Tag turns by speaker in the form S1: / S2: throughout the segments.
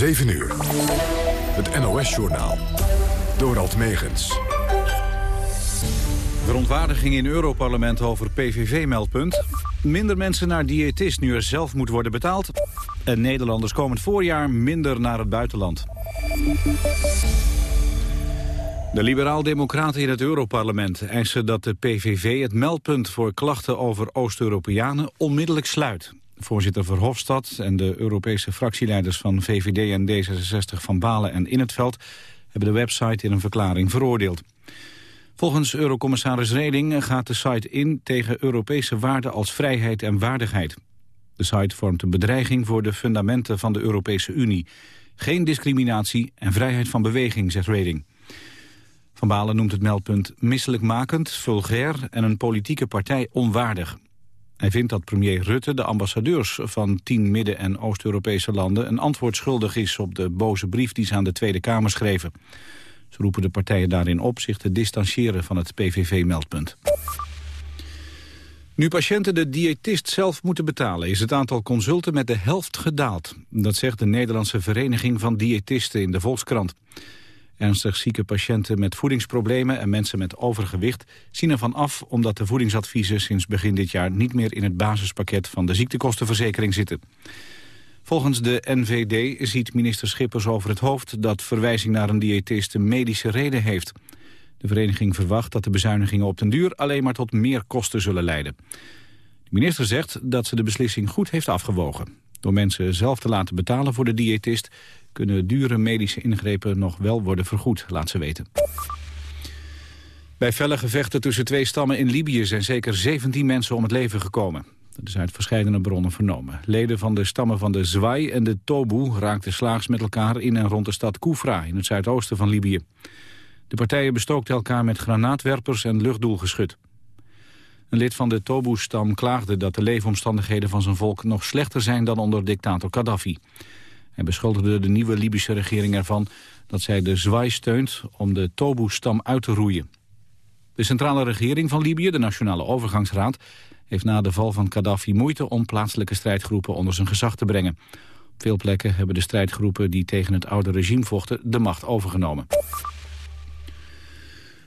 S1: 7 uur. Het NOS-journaal. Dorald Megens.
S2: Verontwaardiging in Europarlement over PVV-meldpunt. Minder mensen naar diëtist nu er zelf moet worden betaald. En Nederlanders komend voorjaar minder naar het buitenland. De liberaal-democraten in het Europarlement eisen dat de PVV het meldpunt voor klachten over Oost-Europeanen onmiddellijk sluit. Voorzitter Verhofstadt en de Europese fractieleiders van VVD en D66 van Balen en In het Veld hebben de website in een verklaring veroordeeld. Volgens Eurocommissaris Reding gaat de site in tegen Europese waarden als vrijheid en waardigheid. De site vormt een bedreiging voor de fundamenten van de Europese Unie. Geen discriminatie en vrijheid van beweging, zegt Reding. Van Balen noemt het meldpunt misselijkmakend, vulgair en een politieke partij onwaardig. Hij vindt dat premier Rutte de ambassadeurs van tien Midden- en Oost-Europese landen... een antwoord schuldig is op de boze brief die ze aan de Tweede Kamer schreven. Ze roepen de partijen daarin op zich te distancieren van het PVV-meldpunt. Nu patiënten de diëtist zelf moeten betalen... is het aantal consulten met de helft gedaald. Dat zegt de Nederlandse Vereniging van Diëtisten in de Volkskrant. Ernstig zieke patiënten met voedingsproblemen en mensen met overgewicht zien ervan af omdat de voedingsadviezen sinds begin dit jaar niet meer in het basispakket van de ziektekostenverzekering zitten. Volgens de NVD ziet minister Schippers over het hoofd dat verwijzing naar een diëtist een medische reden heeft. De vereniging verwacht dat de bezuinigingen op den duur alleen maar tot meer kosten zullen leiden. De minister zegt dat ze de beslissing goed heeft afgewogen. Door mensen zelf te laten betalen voor de diëtist kunnen dure medische ingrepen nog wel worden vergoed, laat ze weten. Bij felle gevechten tussen twee stammen in Libië zijn zeker 17 mensen om het leven gekomen. Dat is uit verschillende bronnen vernomen. Leden van de stammen van de Zwai en de Tobu raakten slaags met elkaar in en rond de stad Koufra in het zuidoosten van Libië. De partijen bestookten elkaar met granaatwerpers en luchtdoelgeschut. Een lid van de Tobu-stam klaagde dat de leefomstandigheden van zijn volk nog slechter zijn dan onder dictator Gaddafi. Hij beschuldigde de nieuwe Libische regering ervan dat zij de zwaai steunt om de Tobu-stam uit te roeien. De centrale regering van Libië, de Nationale Overgangsraad, heeft na de val van Gaddafi moeite om plaatselijke strijdgroepen onder zijn gezag te brengen. Op veel plekken hebben de strijdgroepen die tegen het oude regime vochten de macht overgenomen.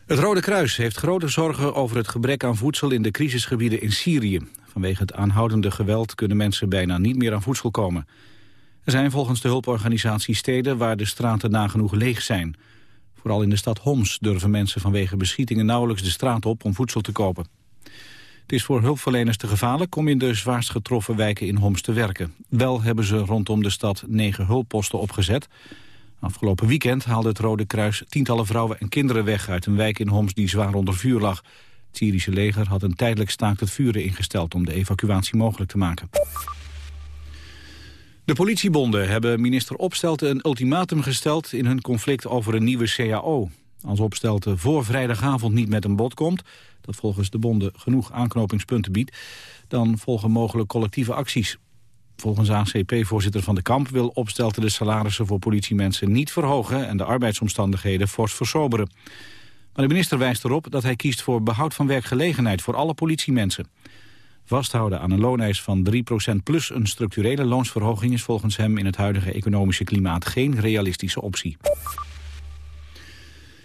S2: Het Rode Kruis heeft grote zorgen over het gebrek aan voedsel in de crisisgebieden in Syrië. Vanwege het aanhoudende geweld kunnen mensen bijna niet meer aan voedsel komen. Er zijn volgens de hulporganisatie steden waar de straten nagenoeg leeg zijn. Vooral in de stad Homs durven mensen vanwege beschietingen nauwelijks de straat op om voedsel te kopen. Het is voor hulpverleners te gevaarlijk om in de zwaarst getroffen wijken in Homs te werken. Wel hebben ze rondom de stad negen hulpposten opgezet. Afgelopen weekend haalde het Rode Kruis tientallen vrouwen en kinderen weg uit een wijk in Homs die zwaar onder vuur lag. Het Syrische leger had een tijdelijk staakt het vuren ingesteld om de evacuatie mogelijk te maken. De politiebonden hebben minister Opstelten een ultimatum gesteld in hun conflict over een nieuwe CAO. Als Opstelten voor vrijdagavond niet met een bod komt, dat volgens de bonden genoeg aanknopingspunten biedt, dan volgen mogelijk collectieve acties. Volgens ACP-voorzitter Van de Kamp wil Opstelten de salarissen voor politiemensen niet verhogen en de arbeidsomstandigheden fors versoberen. Maar de minister wijst erop dat hij kiest voor behoud van werkgelegenheid voor alle politiemensen. Vasthouden aan een looneis van 3% plus een structurele loonsverhoging... is volgens hem in het huidige economische klimaat geen realistische optie.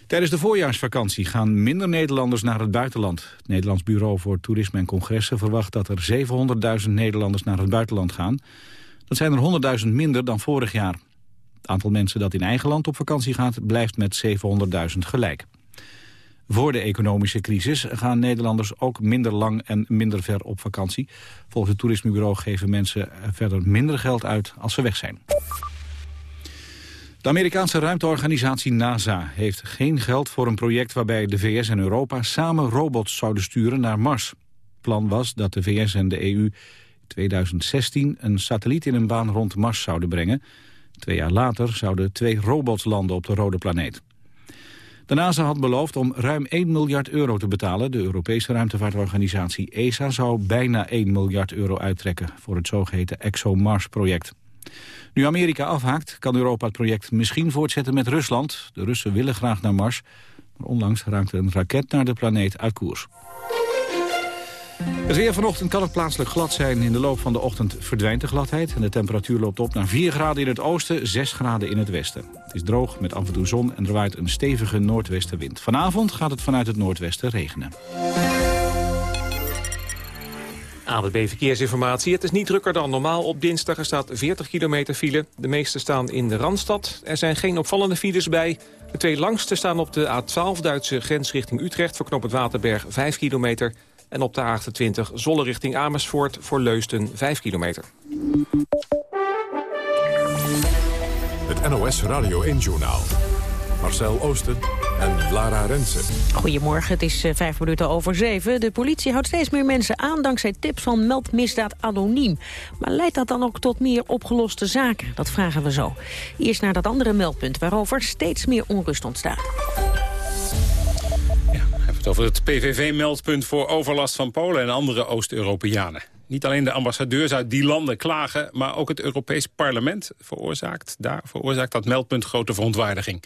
S2: Tijdens de voorjaarsvakantie gaan minder Nederlanders naar het buitenland. Het Nederlands Bureau voor Toerisme en Congressen verwacht dat er 700.000 Nederlanders naar het buitenland gaan. Dat zijn er 100.000 minder dan vorig jaar. Het aantal mensen dat in eigen land op vakantie gaat blijft met 700.000 gelijk. Voor de economische crisis gaan Nederlanders ook minder lang en minder ver op vakantie. Volgens het toerismebureau geven mensen verder minder geld uit als ze weg zijn. De Amerikaanse ruimteorganisatie NASA heeft geen geld voor een project waarbij de VS en Europa samen robots zouden sturen naar Mars. Het plan was dat de VS en de EU in 2016 een satelliet in een baan rond Mars zouden brengen. Twee jaar later zouden twee robots landen op de rode planeet. De NASA had beloofd om ruim 1 miljard euro te betalen. De Europese ruimtevaartorganisatie ESA zou bijna 1 miljard euro uittrekken... voor het zogeheten ExoMars-project. Nu Amerika afhaakt, kan Europa het project misschien voortzetten met Rusland. De Russen willen graag naar Mars, maar onlangs raakte een raket naar de planeet uit koers. Het weer vanochtend kan het plaatselijk glad zijn. In de loop van de ochtend verdwijnt de gladheid... en de temperatuur loopt op naar 4 graden in het oosten, 6 graden in het westen. Het is droog met af en toe zon en er waait een stevige noordwestenwind. Vanavond gaat het vanuit het noordwesten regenen.
S3: ABB Verkeersinformatie. Het is niet drukker dan normaal op dinsdag. Er staat 40 kilometer file. De meeste staan in de Randstad. Er zijn geen opvallende files bij. De twee langste staan op de A12 Duitse grens richting Utrecht... voor knop het Waterberg 5 kilometer. En op de A28 Zolle richting Amersfoort voor Leusden 5 kilometer.
S1: Het NOS Radio 1-journaal. Marcel Oosten en Lara Rensen.
S4: Goedemorgen, het is uh, vijf minuten over zeven. De politie houdt steeds meer mensen aan dankzij tips van meldmisdaad anoniem. Maar leidt dat dan ook tot meer opgeloste zaken? Dat vragen we zo. Eerst naar dat andere meldpunt waarover steeds meer onrust ontstaat
S5: over het PVV-meldpunt voor overlast van Polen en andere Oost-Europeanen. Niet alleen de ambassadeurs uit die landen klagen... maar ook het Europees Parlement veroorzaakt, daar veroorzaakt dat meldpunt grote verontwaardiging.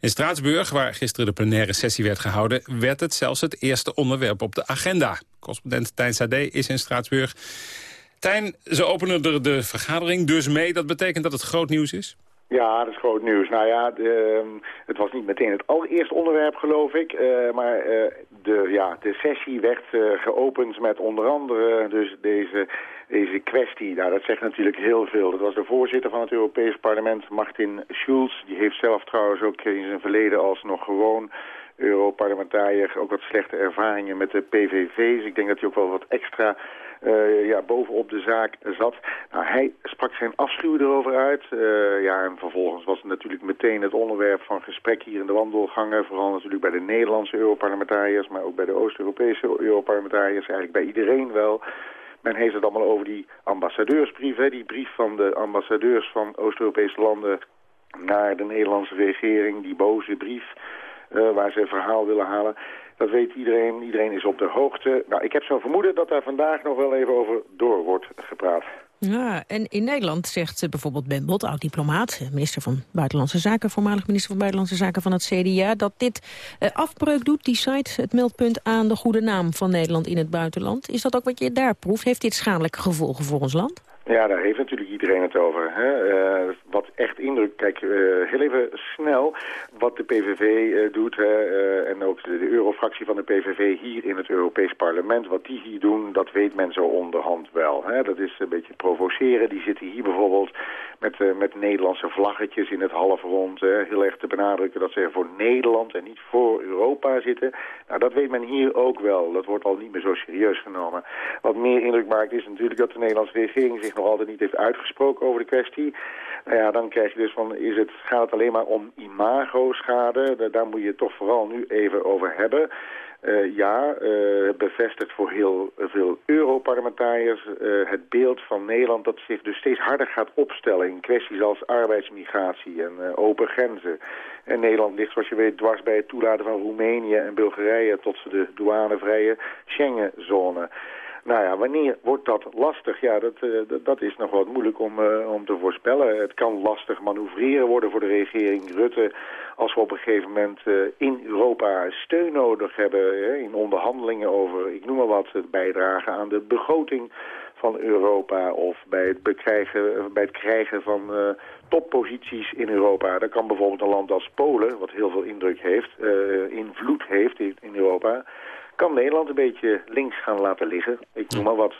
S5: In Straatsburg, waar gisteren de plenaire sessie werd gehouden... werd het zelfs het eerste onderwerp op de agenda. Correspondent Tijn Sade is in Straatsburg. Tijn, ze openen er de vergadering dus mee. Dat betekent dat het groot nieuws is?
S6: Ja, dat is groot nieuws. Nou ja, de, ehm, het was niet meteen het allereerste onderwerp, geloof ik. Uh, maar uh, de, ja, de sessie werd uh, geopend met onder andere dus deze, deze kwestie. Nou, dat zegt natuurlijk heel veel. Dat was de voorzitter van het Europees Parlement, Martin Schulz. Die heeft zelf trouwens ook in zijn verleden als nog gewoon Europarlementariër ook wat slechte ervaringen met de PVV's. Ik denk dat hij ook wel wat extra uh, ja, bovenop de zaak zat. Nou, hij sprak zijn afschuw erover uit. Uh, ja, en vervolgens was het natuurlijk meteen het onderwerp van gesprek hier in de wandelgangen. Vooral natuurlijk bij de Nederlandse Europarlementariërs, maar ook bij de Oost-Europese Europarlementariërs. Eigenlijk bij iedereen wel. Men heeft het allemaal over die ambassadeursbrief, die brief van de ambassadeurs van Oost-Europese landen naar de Nederlandse regering, die boze brief uh, waar ze een verhaal willen halen. Dat weet iedereen. Iedereen is op de hoogte. Nou, ik heb zo'n vermoeden dat daar vandaag nog wel even over door wordt gepraat.
S4: Ja, en in Nederland zegt uh, bijvoorbeeld Ben Bot, oud-diplomaat... Eh, minister van Buitenlandse Zaken, voormalig minister van Buitenlandse Zaken van het CDA... dat dit uh, afbreuk doet, die site, het meldpunt aan de goede naam van Nederland in het buitenland. Is dat ook wat je daar proeft? Heeft dit schadelijke gevolgen voor ons land?
S6: Ja, daar heeft natuurlijk iedereen het over. Hè? Uh, wat echt indruk, kijk, uh, heel even snel wat de PVV eh, doet... en ook de, de eurofractie van de PVV hier in het Europees Parlement... wat die hier doen, dat weet men zo onderhand wel. Hè? Dat is een beetje provoceren. Die zitten hier bijvoorbeeld met, met Nederlandse vlaggetjes in het halfrond... heel erg te benadrukken dat ze voor Nederland en niet voor Europa zitten. Nou, dat weet men hier ook wel. Dat wordt al niet meer zo serieus genomen. Wat meer indruk maakt is natuurlijk dat de Nederlandse regering... zich nog altijd niet heeft uitgesproken over de kwestie. Nou ja, dan krijg je dus van, is het, gaat het alleen maar om imago-schade? Daar moet je het toch vooral nu even over hebben. Uh, ja, uh, bevestigt voor heel veel Europarlementariërs uh, het beeld van Nederland dat zich dus steeds harder gaat opstellen in kwesties als arbeidsmigratie en open grenzen. En Nederland ligt, zoals je weet, dwars bij het toelaten van Roemenië en Bulgarije tot de douanevrije Schengenzone. Nou ja, wanneer wordt dat lastig? Ja, dat, uh, dat is nog wat moeilijk om, uh, om te voorspellen. Het kan lastig manoeuvreren worden voor de regering Rutte... als we op een gegeven moment uh, in Europa steun nodig hebben... in onderhandelingen over, ik noem maar wat, het bijdragen aan de begroting van Europa... of bij het, bekrijgen, bij het krijgen van topposities in Europa. Dat kan bijvoorbeeld een land als Polen, wat heel veel indruk heeft, invloed heeft in Europa kan Nederland een beetje links gaan laten liggen. Ik noem maar wat.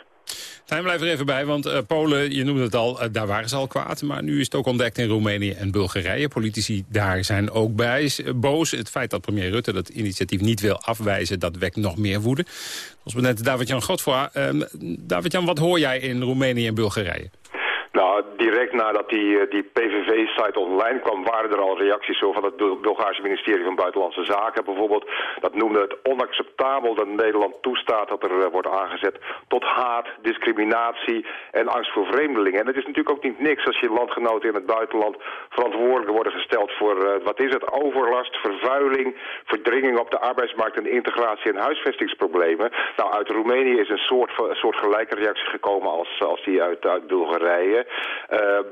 S5: Tijn, blijf er even bij, want uh, Polen, je noemde het al, uh, daar waren ze al kwaad. Maar nu is het ook ontdekt in Roemenië en Bulgarije. Politici daar zijn ook bij boos. Het feit dat premier Rutte dat initiatief niet wil afwijzen, dat wekt nog meer woede. Ons net David-Jan Godfroy. Uh, David-Jan, wat hoor jij in Roemenië en Bulgarije?
S7: Nou, direct nadat die, eh, die PVV-site online kwam, waren er al reacties van het Bulgaarse ministerie van Buitenlandse Zaken bijvoorbeeld. Dat noemde het onacceptabel dat Nederland toestaat dat er eh, wordt aangezet tot haat, discriminatie en angst voor vreemdelingen. En het is natuurlijk ook niet niks als je landgenoten in het buitenland verantwoordelijk worden gesteld voor, uh, wat is het, overlast, vervuiling, verdringing op de arbeidsmarkt en integratie en huisvestingsproblemen. Nou, uit Roemenië is een soort, soort gelijke reactie gekomen als, als die uit, uit Bulgarije.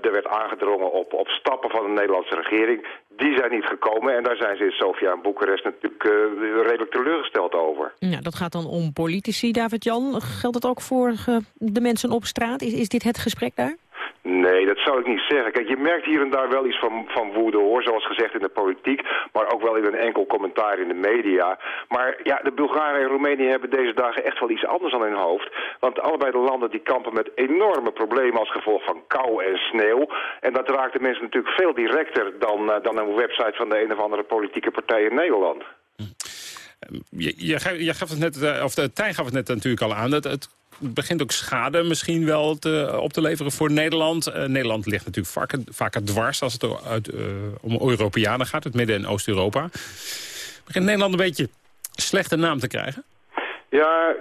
S7: Er werd aangedrongen op, op stappen van de Nederlandse regering. Die zijn niet gekomen en daar zijn ze in Sofia en Boekarest natuurlijk redelijk teleurgesteld over.
S4: Ja, dat gaat dan om politici, David-Jan. Geldt het ook voor de mensen op straat? Is, is dit het gesprek daar?
S7: Nee, dat zou ik niet zeggen. Kijk, je merkt hier en daar wel iets van, van woede hoor, zoals gezegd in de politiek, maar ook wel in een enkel commentaar in de media. Maar ja, de Bulgaren en Roemenië hebben deze dagen echt wel iets anders aan hun hoofd. Want allebei de landen die kampen met enorme problemen als gevolg van kou en sneeuw. En dat raakt de mensen natuurlijk veel directer dan, uh, dan een website van de een of andere politieke partij in Nederland.
S5: Je, je, je gaf het net, eh, of de Tijn gaf het net natuurlijk al aan. Dat het begint ook schade misschien wel te, op te leveren voor Nederland. Uh, Nederland ligt natuurlijk vaker, dwars als het uh, om Europeanen gaat, het Midden- en Oost-Europa. Begint Nederland een beetje slechte naam te krijgen?
S7: Ja,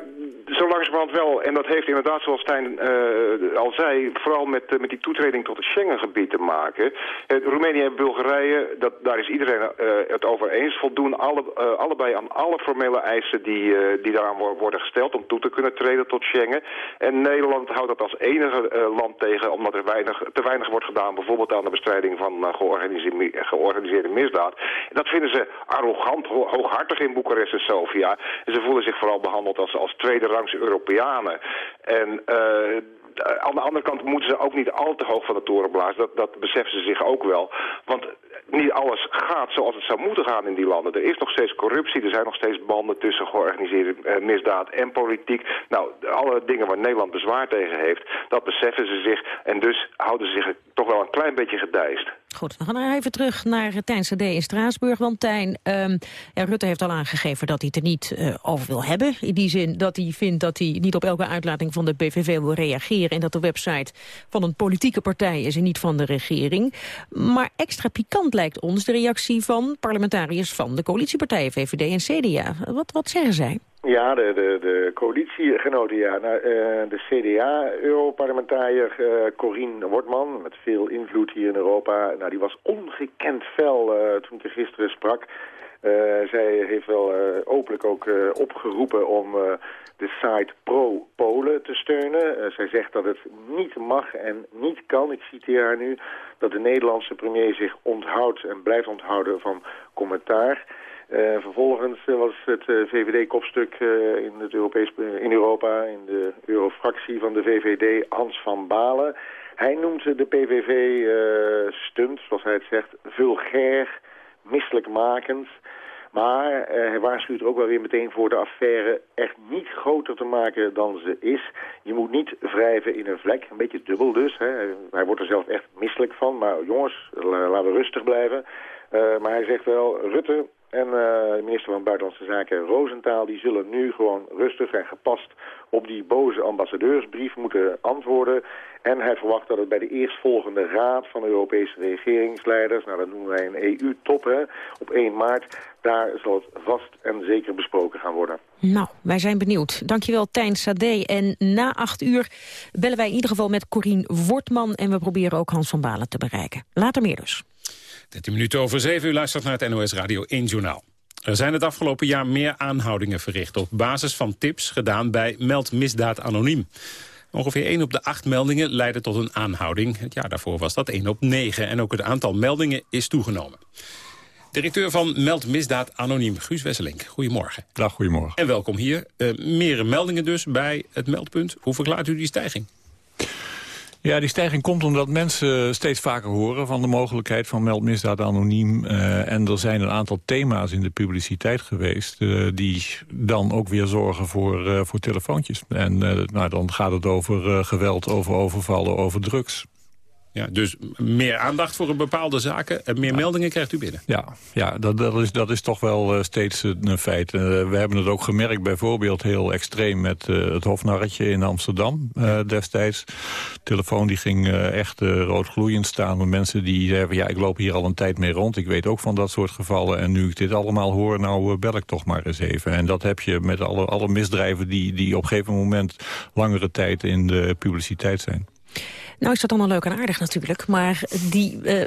S7: zo langzamerhand wel. En dat heeft inderdaad, zoals Stijn uh, al zei, vooral met, uh, met die toetreding tot het Schengengebied te maken. Uh, Roemenië en Bulgarije, dat, daar is iedereen het over eens, voldoen alle, allebei aan alle formele eisen die, die daaraan worden gesteld om toe te kunnen treden tot Schengen. En Nederland houdt dat als enige land tegen, omdat er weinig, te weinig wordt gedaan, bijvoorbeeld aan de bestrijding van georganiseerde, misdaad. Dat vinden ze arrogant, ho hooghartig in Boekarest en Sofia. En ze voelen zich vooral behandeld als, als tweede rangs Europeanen. En uh, aan de andere kant moeten ze ook niet al te hoog van de toren blazen. Dat, dat beseffen ze zich ook wel. Want niet alles gaat zoals het zou moeten gaan in die landen. Er is nog steeds corruptie, er zijn nog steeds banden tussen georganiseerde uh, misdaad en politiek. Nou, alle dingen waar Nederland bezwaar tegen heeft, dat beseffen ze zich. En dus houden ze zich toch wel een klein beetje gedijst.
S4: Goed, we gaan even terug naar Tijn CD in Straatsburg. Want Tijn, ja, Rutte heeft al aangegeven dat hij het er niet uh, over wil hebben. In die zin dat hij vindt dat hij niet op elke uitlating van de PVV wil reageren... en dat de website van een politieke partij is en niet van de regering. Maar extra pikant lijkt ons de reactie van parlementariërs van de coalitiepartijen VVD en CDA. Wat, wat zeggen zij?
S6: Ja, de, de, de coalitiegenoten, ja. Nou, uh, de CDA-europarlementariër uh, Corine Wortman, met veel invloed hier in Europa, nou, die was ongekend fel uh, toen ik er gisteren sprak. zij heeft wel openlijk ook opgeroepen om de site pro-Polen te steunen. zij zegt dat het niet mag en niet kan, ik citeer haar nu, dat de Nederlandse premier zich onthoudt en blijft onthouden van commentaar. Uh, vervolgens was het uh, VVD-kopstuk uh, in, in Europa, in de eurofractie van de VVD, Hans van Balen. Hij noemt de PVV-stunt, zoals hij het zegt, vulgair, misselijkmakend. Maar hij waarschuwt ook wel weer meteen voor de affaire echt niet groter te maken dan ze is. Je moet niet wrijven in een vlek, een beetje dubbel dus. Hè. Hij wordt er zelf echt misselijk van, maar jongens, laten we rustig blijven. maar hij zegt wel, Rutte, en uh, de minister van Buitenlandse Zaken Roosentaal... die zullen nu gewoon rustig en gepast op die boze ambassadeursbrief moeten antwoorden. En hij verwacht dat het bij de eerstvolgende raad van Europese regeringsleiders... nou, dat noemen wij een EU-top, op 1 maart... daar zal het vast en zeker besproken gaan worden.
S4: Nou, wij zijn benieuwd. Dankjewel, Tijn Sade. En na acht uur bellen wij in ieder geval met Corine Wortman... en we proberen ook Hans van Balen te bereiken. Later meer dus.
S5: 13 minuten over 7 u luistert naar het NOS Radio 1 Journaal. Er zijn het afgelopen jaar meer aanhoudingen verricht... op basis van tips gedaan bij Meld Misdaad Anoniem. Ongeveer 1 op de 8 meldingen leidde tot een aanhouding. Het jaar daarvoor was dat 1 op 9. En ook het aantal meldingen is toegenomen. Directeur van Meld Misdaad Anoniem, Guus Wesselink. Goedemorgen.
S8: Dag, goedemorgen.
S5: En welkom hier. Uh, meer meldingen dus bij het meldpunt. Hoe verklaart u die stijging?
S8: Ja, die stijging komt omdat mensen steeds vaker horen van de mogelijkheid van meldmisdaad anoniem. Uh, en er zijn een aantal thema's in de publiciteit geweest uh, die dan ook weer zorgen voor, uh, voor telefoontjes. En nou, dan gaat het over geweld, over overvallen, over drugs.
S5: Ja, dus meer aandacht voor een bepaalde zaken en meer meldingen krijgt u binnen.
S8: Ja, ja dat, dat, is, dat is toch wel uh, steeds een feit. Uh, we hebben het ook gemerkt bijvoorbeeld heel extreem met uh, het Hofnarretje in Amsterdam destijds. De telefoon die ging echt roodgloeiend staan. Met mensen die zeiden, ja ik loop hier al een tijd mee rond. Ik weet ook van dat soort gevallen. En nu ik dit allemaal hoor, nou bel ik toch maar eens even. En dat heb je met alle, alle misdrijven die, die op een gegeven moment langere tijd in de publiciteit zijn.
S4: Nou is dat allemaal leuk en aardig natuurlijk, maar die, uh,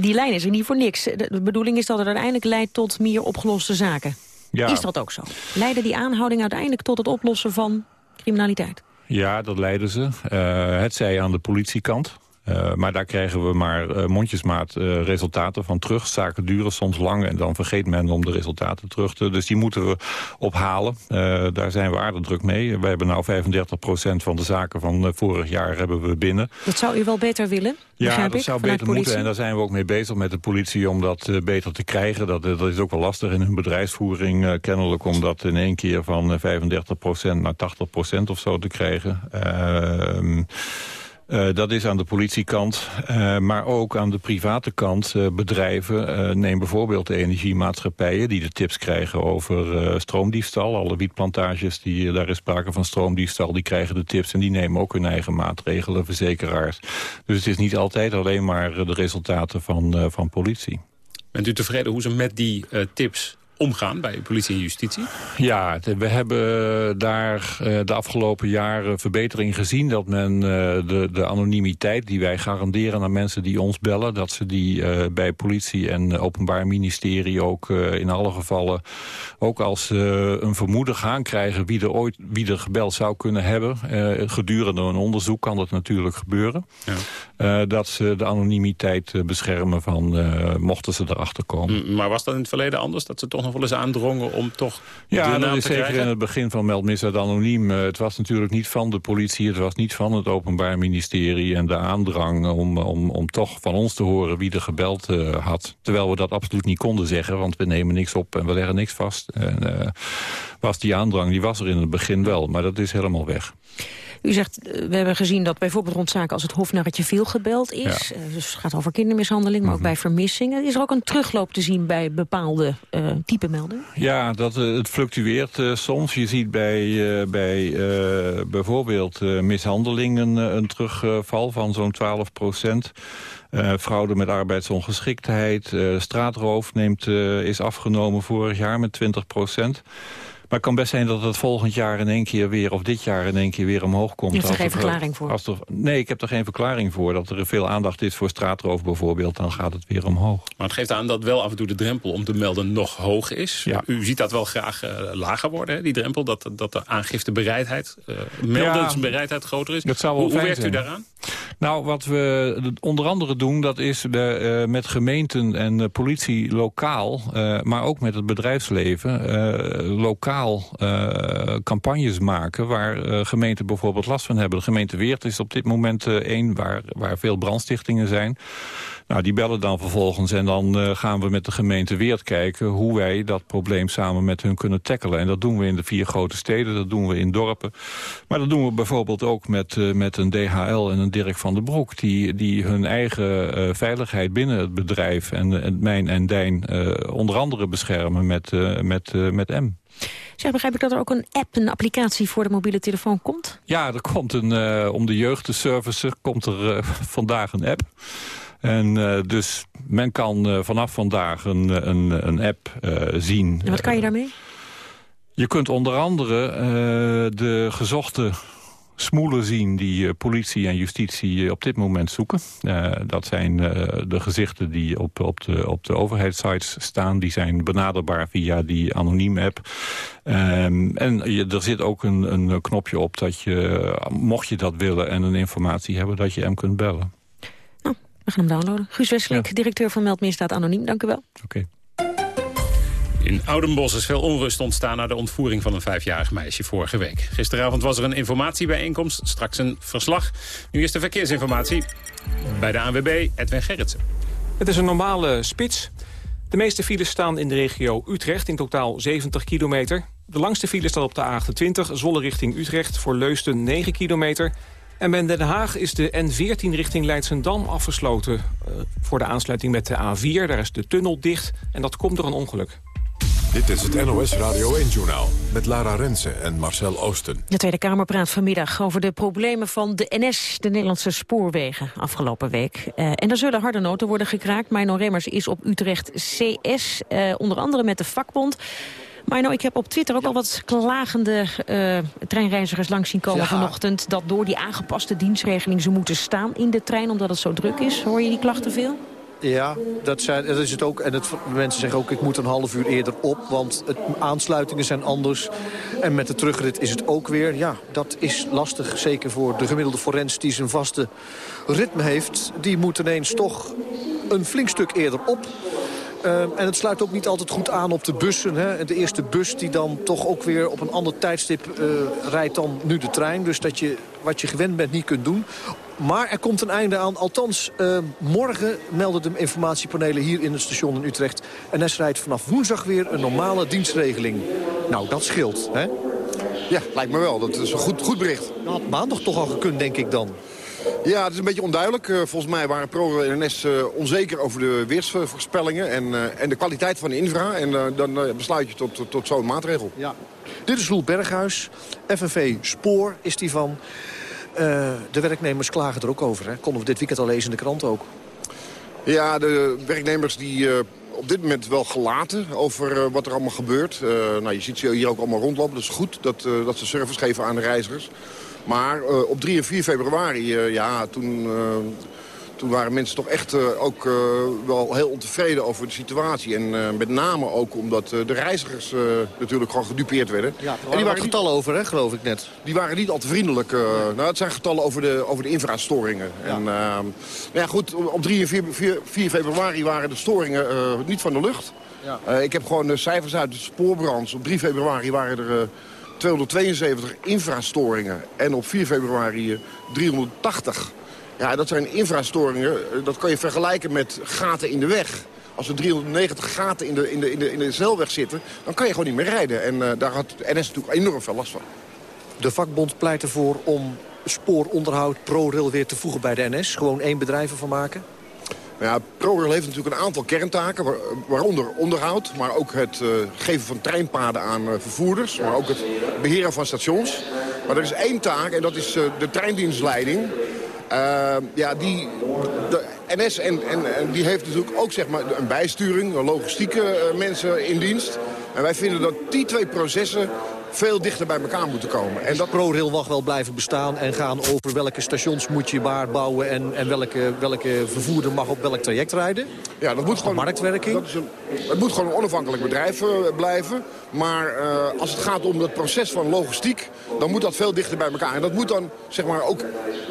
S4: die lijn is er niet voor niks. De bedoeling is dat het uiteindelijk leidt tot meer opgeloste zaken. Ja. Is dat ook zo? Leiden die aanhouding uiteindelijk tot het oplossen van criminaliteit?
S8: Ja, dat leiden ze. het zij aan de politiekant. Uh, maar daar krijgen we maar uh, mondjesmaat uh, resultaten van terug. Zaken duren soms lang en dan vergeet men om de resultaten terug te... Dus die moeten we ophalen. daar zijn we aardig druk mee. We hebben nou 35% van de zaken van vorig jaar hebben we binnen.
S4: Dat zou u wel beter willen?
S8: Ja,
S4: dat
S8: zou beter moeten en daar zijn we ook mee bezig met de politie om dat beter te krijgen. Dat, dat is ook wel lastig in hun bedrijfsvoering kennelijk om dat in één keer van 35% naar 80% of zo te krijgen. Ehm, dat is aan de politiekant, uh, maar ook aan de private kant. Uh, bedrijven, neem bijvoorbeeld de energiemaatschappijen... die de tips krijgen over stroomdiefstal. Alle wietplantages, die, daar is sprake van stroomdiefstal... die krijgen de tips en die nemen ook hun eigen maatregelen, verzekeraars. Dus het is niet altijd alleen maar de resultaten van, van politie.
S5: Bent u tevreden hoe ze met die tips omgaan bij politie en justitie?
S8: Ja, we hebben daar eh, de afgelopen jaren verbetering gezien... dat men eh, de, de anonimiteit die wij garanderen aan mensen die ons bellen... dat ze die eh, bij politie en openbaar ministerie ook in alle gevallen... ook als ze een vermoeden gaan krijgen wie er ooit wie er gebeld zou kunnen hebben... gedurende een onderzoek kan dat natuurlijk gebeuren. Ja. Dat ze de anonimiteit beschermen van mochten ze erachter komen.
S5: Maar was dat in het verleden anders? Dat ze toch nog wel eens aandrongen om toch
S8: ja,
S5: naam
S8: is zeker in het begin van meldmisdaad anoniem. Eh, het was natuurlijk niet van de politie, het was niet van het Openbaar Ministerie... en de aandrang om, om, om toch van ons te horen wie er gebeld uh, had. Terwijl we dat absoluut niet konden zeggen, want we nemen niks op en we leggen niks vast. En, uh, was die aandrang, die was er in het begin wel, maar dat is helemaal weg.
S4: U zegt, eh, we hebben gezien dat bijvoorbeeld rond zaken als het hofnarretje veel gebeld is. Eh, dus het gaat over kindermishandeling, maar ook mhm. bij vermissingen. Is er ook een terugloop te zien bij bepaalde uh, type meldingen?
S8: Ja, dat, het fluctueert soms. Je ziet bij, bij bijvoorbeeld mishandelingen een terugval van zo'n 12 procent. fraude met arbeidsongeschiktheid, straatroof neemt, is afgenomen vorig jaar met 20 procent. Maar het kan best zijn dat het volgend jaar in één keer weer... of dit jaar in één keer weer omhoog komt.
S4: Je hebt er geen verklaring voor? Als
S8: er, nee, ik heb er geen verklaring voor. Dat er veel aandacht is voor straatroof bijvoorbeeld... dan gaat het weer omhoog.
S5: Maar het geeft aan dat wel af en toe de drempel om te melden nog hoog is. Ja. U ziet dat wel graag uh, lager worden, hè, die drempel. Dat, dat de aangiftebereidheid, uh, meldensbereidheid groter is.
S8: Dat zou wel
S5: hoe,
S8: hoe
S5: werkt u daaraan?
S8: Nou, wat we onder andere doen, dat is de, uh, met gemeenten en politie lokaal... maar ook met het bedrijfsleven lokaal uh, campagnes maken... waar gemeenten bijvoorbeeld last van hebben. De gemeente Weert is op dit moment één waar, waar veel brandstichtingen zijn. Nou, die bellen dan vervolgens en dan gaan we met de gemeente Weert kijken... hoe wij dat probleem samen met hun kunnen tackelen. En dat doen we in de vier grote steden, dat doen we in dorpen. Maar dat doen we bijvoorbeeld ook met, met een DHL en een Dirk van den Broek... die, die hun eigen veiligheid binnen het bedrijf en het Mijn en Dijn... onder andere beschermen met, met, met M.
S4: Zeg, begrijp ik dat er ook een app, een applicatie voor de mobiele telefoon komt?
S8: Ja, er komt een, uh, om de jeugd te servicen, komt er uh, vandaag een app. En uh, dus men kan vanaf vandaag een, een, een app zien.
S4: En wat kan je daarmee?
S8: Je kunt onder andere de gezochte smoelen zien die politie en justitie op dit moment zoeken. Uh, dat zijn de gezichten die op, op, de, op de overheidssites staan. Die zijn benaderbaar via die anoniem app. Um, en je, er zit ook een, een knopje op dat je, mocht je dat willen en een informatie hebben, dat je hem kunt bellen.
S4: We gaan hem downloaden. Guus Wesselink, directeur van Meldmisdaad Anoniem, dank u wel.
S8: Oké.
S5: In Oudenbos is veel onrust ontstaan na de ontvoering van een vijfjarig meisje vorige week. Gisteravond was er een informatiebijeenkomst, straks een verslag. Nu is de verkeersinformatie bij de ANWB, Edwin Gerritsen.
S3: Het is een normale spits. De meeste files staan in de regio Utrecht, in totaal 70 kilometer. De langste file staat op de A28, Zolle richting Utrecht, voor Leusden 9 kilometer. En bij Den Haag is de N14 richting Leidsendam afgesloten... Uh, voor de aansluiting met de A4. Daar is de tunnel dicht en dat komt door een ongeluk.
S1: Dit is het NOS Radio 1-journaal met Lara Rensen en Marcel Oosten.
S4: De Tweede Kamer praat vanmiddag over de problemen van de NS, de Nederlandse spoorwegen, afgelopen week. Uh, en er zullen harde noten worden gekraakt. Mino Remers is op Utrecht CS, uh, onder andere met de vakbond. Maar ik heb op Twitter ook al wat klagende uh, treinreizigers langs zien komen vanochtend... dat door die aangepaste dienstregeling ze moeten staan in de trein omdat het zo druk is. Hoor je die klachten veel?
S9: Ja, dat, zijn, dat is het ook. En het, mensen zeggen ook, ik moet een half uur eerder op... want het, aansluitingen zijn anders. En met de terugrit is het ook weer. Ja, dat is lastig. Zeker voor de gemiddelde forens die zijn vaste ritme heeft. Die moet ineens toch een flink stuk eerder op. Uh, en het sluit ook niet altijd goed aan op de bussen. Hè. De eerste bus die dan toch ook weer op een ander tijdstip uh, rijdt dan nu de trein. Dus dat je wat je gewend bent niet kunt doen. Maar er komt een einde aan. Althans, uh, morgen melden de informatiepanelen hier in het station in Utrecht. NS rijdt vanaf woensdag weer een normale dienstregeling. Nou, dat scheelt, hè?
S10: Ja, lijkt me wel. Dat is een goed, goed bericht.
S9: Nou, had maandag toch al gekund, denk ik dan.
S10: Ja, het is een beetje onduidelijk. Uh, volgens mij waren Pro en NS uh, onzeker over de weersvoorspellingen en, uh, en de kwaliteit van de infra. En dan besluit je tot, tot, tot zo'n maatregel.
S9: Ja. Dit is Roel Berghuis. FNV Spoor is die van. de werknemers klagen er ook over. Hè? Konden we dit weekend al lezen in de krant ook.
S10: Ja, de werknemers die op dit moment wel gelaten over wat er allemaal gebeurt. nou, je ziet ze hier ook allemaal rondlopen. Dat is goed dat, dat ze service geven aan de reizigers. Maar op 3 en 4 februari, ja, toen, toen waren mensen toch echt ook wel heel ontevreden over de situatie. En met name ook omdat de reizigers natuurlijk gewoon gedupeerd werden.
S9: Ja, en die waren getallen over, hè, geloof ik net.
S10: Die waren niet al te vriendelijk. nou, het zijn getallen over de, over de infrastoringen. Ja. En, nou ja, goed, op 3 en 4, 4, 4 februari waren de storingen niet van de lucht. Ja. ik heb gewoon de cijfers uit de spoorbrand. Op 3 februari waren er 272 infrastoringen en op 4 februari 380. Ja, dat zijn infrastoringen, eh, dat kan je vergelijken met gaten in de weg. Als er 390 gaten in de, in de, in de, in de snelweg zitten, dan kan je gewoon niet meer rijden. En uh, daar had NS natuurlijk enorm veel last van.
S9: De vakbond pleit ervoor om spooronderhoud ProRail weer te voegen bij de NS. Gewoon één bedrijf ervan maken?
S10: Ja, ProRail heeft natuurlijk een aantal kerntaken, waaronder onderhoud... maar ook het uh, geven van treinpaden aan uh, vervoerders... maar ook het beheren van stations. Maar er is één taak en dat is uh, de treindienstleiding. Ja, die, de NS en, en, en, die heeft natuurlijk ook zeg maar, een bijsturing, logistieke mensen in dienst. En wij vinden dat die twee processen veel dichter bij elkaar moeten komen.
S9: En dat ProRail mag wel blijven bestaan en gaan over welke stations moet je waar bouwen... en, en welke, welke vervoerder mag op welk traject rijden?
S10: Ja, dat moet gewoon...
S9: Marktwerking?
S10: Dat is een, het moet gewoon een onafhankelijk bedrijf uh, blijven. Maar uh, als het gaat om het proces van logistiek, dan moet dat veel dichter bij elkaar. En dat moet dan zeg maar, ook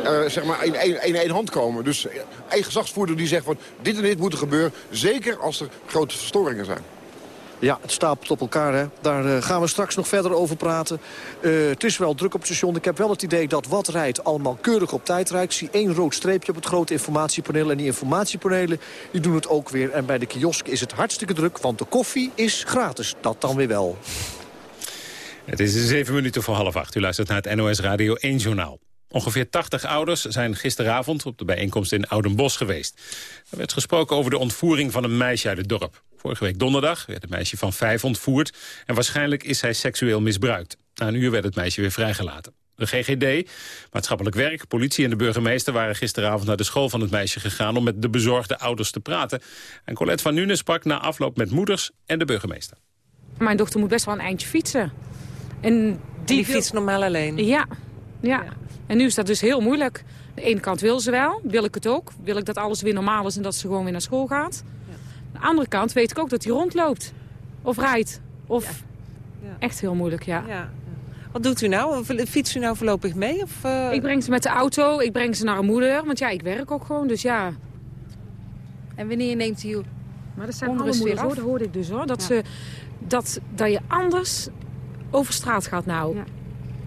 S10: uh, zeg maar in, één, in één hand komen. Dus één gezagsvoerder die zegt van dit en dit moet er gebeuren. Zeker als er grote verstoringen zijn.
S9: Ja, het stapelt op elkaar. Hè. Daar uh, gaan we straks nog verder over praten. Uh, het is wel druk op het station. Ik heb wel het idee dat wat rijdt allemaal keurig op tijd rijdt. Ik zie één rood streepje op het grote informatiepaneel. En die informatiepanelen die doen het ook weer. En bij de kiosk is het hartstikke druk, want de koffie is gratis. Dat dan weer wel.
S5: Het is zeven minuten voor half acht. U luistert naar het NOS Radio 1 Journaal. Ongeveer 80 ouders zijn gisteravond op de bijeenkomst in Oudenbosch geweest. Er werd gesproken over de ontvoering van een meisje uit het dorp. Vorige week donderdag werd een meisje van vijf ontvoerd... en waarschijnlijk is zij seksueel misbruikt. Na een uur werd het meisje weer vrijgelaten. De GGD, maatschappelijk werk, politie en de burgemeester... waren gisteravond naar de school van het meisje gegaan... om met de bezorgde ouders te praten. En Colette van Nuenen sprak na afloop met moeders en de burgemeester.
S11: Mijn dochter moet best wel een eindje fietsen. En
S12: die, die fietst normaal alleen?
S11: Ja, ja. En nu is dat dus heel moeilijk. De ene kant wil ze wel, wil ik het ook. Wil ik dat alles weer normaal is en dat ze gewoon weer naar school gaat. Ja. Aan de andere kant weet ik ook dat hij rondloopt. Of rijdt. Of ja. Ja. echt heel moeilijk, ja.
S12: Wat doet u nou? Fietst u nou voorlopig mee? Of, uh...
S11: Ik breng ze met de auto, ik breng ze naar een moeder. Want ja, ik werk ook gewoon, dus ja.
S12: En wanneer neemt u
S11: Maar dat zijn alle moeders, hoor. Dat hoorde ik dus, hoor. Dat, ze, dat, dat je anders over straat gaat nou.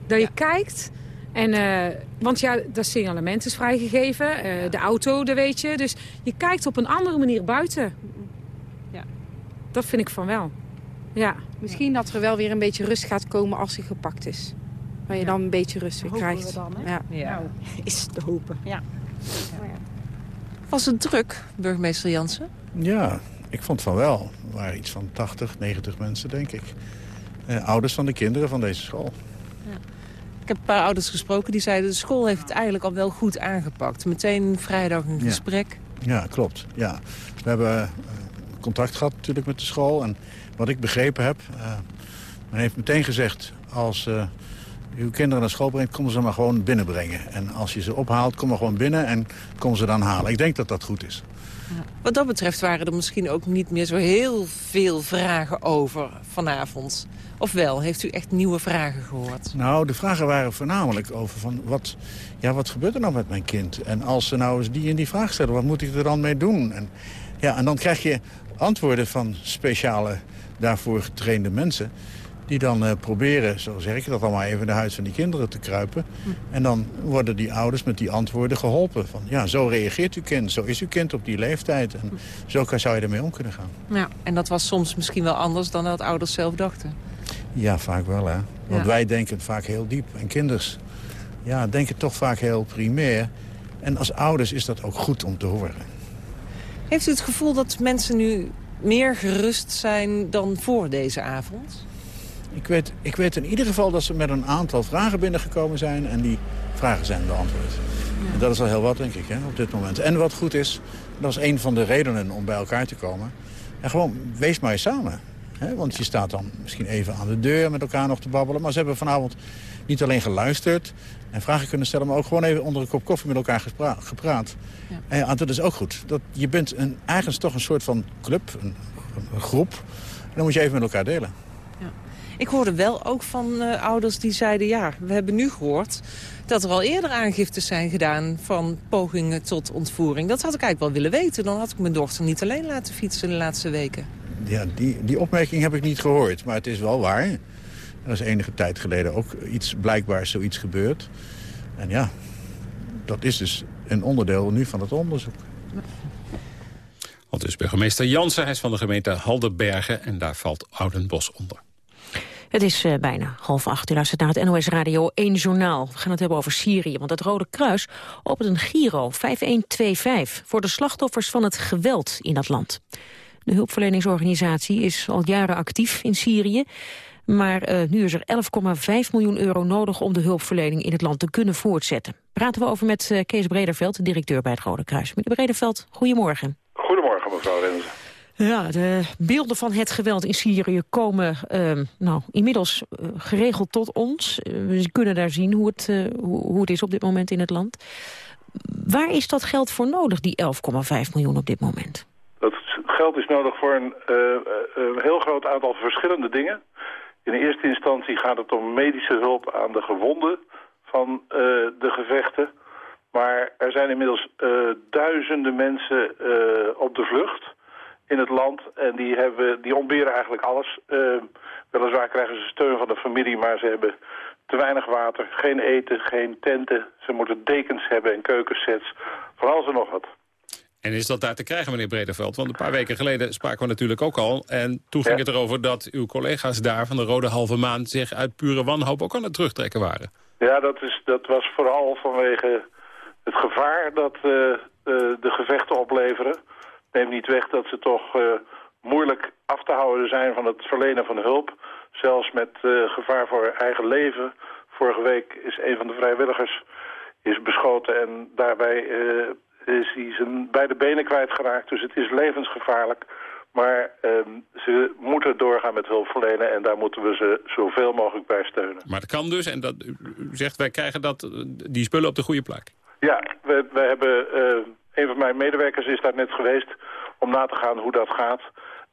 S11: Dat je kijkt en, uh, want ja, dat signalement is vrijgegeven. Uh, de auto, dat weet je. Dus je kijkt op een andere manier buiten. Dat vind ik van wel. Ja.
S13: Misschien dat er wel weer een beetje rust gaat komen als hij gepakt is. Waar je ja. dan een beetje rust weer krijgt.
S12: We dan, hè?
S13: Ja.
S12: ja. Nou, is te hopen. Ja. Was het druk, burgemeester Jansen?
S14: Ja, ik vond van wel. Er waren iets van 80, 90 mensen, denk ik. Uh, ouders van de kinderen van deze school.
S12: Ik heb een paar ouders gesproken die zeiden... de school heeft het eigenlijk al wel goed aangepakt. Meteen vrijdag een gesprek.
S14: Ja, klopt. Ja. We hebben uh, contact gehad natuurlijk met de school. En wat ik begrepen heb... Uh, men heeft meteen gezegd... als uh, uw kinderen naar school brengt, kom ze maar gewoon binnenbrengen. En als je ze ophaalt, kom maar gewoon binnen en kom ze dan halen. Ik denk dat dat goed is.
S12: Wat dat betreft waren er misschien ook niet meer zo heel veel vragen over vanavond. Of wel, heeft u echt nieuwe vragen gehoord?
S14: Nou, de vragen waren voornamelijk over van wat, ja, wat gebeurt er nou met mijn kind? En als ze nou eens die en die vraag stellen, wat moet ik er dan mee doen? En, ja, en dan krijg je antwoorden van speciale daarvoor getrainde mensen die dan uh, proberen, zo zeg ik dat allemaal even, in de huid van die kinderen te kruipen. Hm. En dan worden die ouders met die antwoorden geholpen. Van ja, zo reageert uw kind, zo is uw kind op die leeftijd. En hm. zo zou je ermee om kunnen gaan.
S12: Ja, en dat was soms misschien wel anders dan dat ouders zelf dachten.
S14: Ja, vaak wel hè. Want wij denken vaak heel diep. En kinders ja, denken toch vaak heel primair. En als ouders is dat ook goed om te horen.
S12: Heeft u het gevoel dat mensen nu meer gerust zijn dan voor deze avond?
S14: Ik weet, ik weet in ieder geval dat ze met een aantal vragen binnengekomen zijn... en die vragen zijn beantwoord. En dat is al heel wat, denk ik, hè, op dit moment. En wat goed is, dat is een van de redenen om bij elkaar te komen. En gewoon, wees maar eens samen. Hè? Want je staat dan misschien even aan de deur met elkaar nog te babbelen. Maar ze hebben vanavond niet alleen geluisterd en vragen kunnen stellen... maar ook gewoon even onder een kop koffie met elkaar gepraat. Ja. En ja, dat is ook goed. Dat, je bent een, eigenlijk toch een soort van club, een, een groep. En dan moet je even met elkaar delen.
S12: Ik hoorde wel ook van uh, ouders die zeiden... ja, we hebben nu gehoord dat er al eerder aangiftes zijn gedaan... van pogingen tot ontvoering. Dat had ik eigenlijk wel willen weten. Dan had ik mijn dochter niet alleen laten fietsen de laatste weken.
S14: Ja, die, die opmerking heb ik niet gehoord. Maar het is wel waar. Er is enige tijd geleden ook iets blijkbaar zoiets gebeurd. En ja, dat is dus een onderdeel nu van het onderzoek.
S5: Al dus burgemeester Jansen, hij is van de gemeente Haldenbergen... en daar valt Oudenbos onder.
S4: Het is uh, bijna half acht. U luistert naar het NOS Radio 1 Journaal. We gaan het hebben over Syrië, want het Rode Kruis opent een Giro 5125... voor de slachtoffers van het geweld in dat land. De hulpverleningsorganisatie is al jaren actief in Syrië... Maar uh, nu is er 11,5 miljoen euro nodig om de hulpverlening in het land te kunnen voortzetten. Praten we over met uh, Kees Brederveld, directeur bij het Rode Kruis. Meneer Brederveld, goedemorgen.
S15: Goedemorgen, mevrouw Renze.
S4: Ja, de beelden van het geweld in Syrië komen uh, nou, inmiddels uh, geregeld tot ons. We kunnen daar zien hoe het, hoe, hoe, het is op dit moment in het land. Waar is dat geld voor nodig, die 11,5 miljoen op dit moment?
S15: Dat geld is nodig voor een, een heel groot aantal verschillende dingen. In eerste instantie gaat het om medische hulp aan de gewonden van de gevechten. Maar er zijn inmiddels duizenden mensen op de vlucht in het land. En die, hebben, die ontberen eigenlijk alles. Weliswaar krijgen ze steun van de familie, maar ze hebben te weinig water, geen eten, geen tenten. Ze moeten dekens hebben en keukensets, alles en nog wat.
S5: En is dat daar te krijgen, meneer Brederveld? Want een paar weken geleden spraken we natuurlijk ook al. En toen ging het erover dat uw collega's daar van de Rode Halve Maan... zich uit pure wanhoop ook aan het terugtrekken waren.
S15: Ja, dat, is, dat was vooral vanwege het gevaar dat uh, uh, de gevechten opleveren neemt niet weg dat ze toch uh, moeilijk af te houden zijn van het verlenen van hulp. Zelfs met gevaar voor eigen leven. Vorige week is een van de vrijwilligers is beschoten en daarbij is hij zijn beide benen kwijtgeraakt. Dus het is levensgevaarlijk. Maar ehm, ze moeten doorgaan met hulp verlenen en daar moeten we ze zoveel mogelijk bij steunen.
S5: Maar het kan dus, en dat, u zegt wij krijgen dat, die spullen op de goede plek.
S15: Ja, we, we hebben een van mijn medewerkers is daar net geweest om na te gaan hoe dat gaat.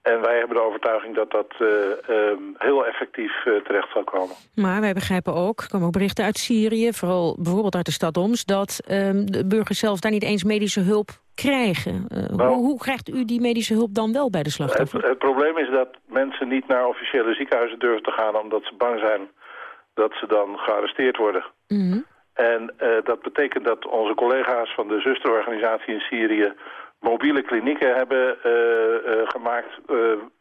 S15: En wij hebben de overtuiging dat dat uh, uh, heel effectief uh, terecht zal komen.
S4: Maar wij begrijpen ook, er komen ook berichten uit Syrië... vooral bijvoorbeeld uit de stad Oms... dat ehm, de burgers zelf daar niet eens medische hulp krijgen. Nou, hoe, hoe, krijgt u die medische hulp dan wel bij de slachtoffers?
S15: Het, het, probleem is dat mensen niet naar officiële ziekenhuizen durven te gaan... omdat ze bang zijn dat ze dan gearresteerd worden. Mm en dat betekent dat onze collega's van de zusterorganisatie in Syrië mobiele klinieken hebben uh, uh, gemaakt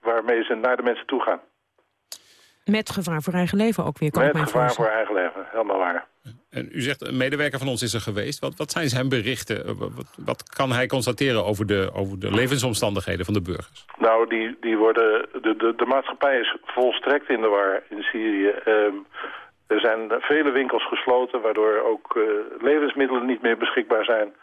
S15: waarmee ze naar de mensen toe gaan.
S4: Met gevaar voor eigen leven ook weer, kan
S15: Met gevaar voor eigen leven, helemaal waar.
S5: En u zegt, een medewerker van ons is er geweest. Wat, wat zijn zijn berichten? Wat, wat, kan hij constateren over de, over de levensomstandigheden van de burgers?
S15: Nou, die, die worden, de, de, de maatschappij is volstrekt in de war in Syrië. Um, er zijn vele winkels gesloten, waardoor ook uh, levensmiddelen niet meer beschikbaar zijn.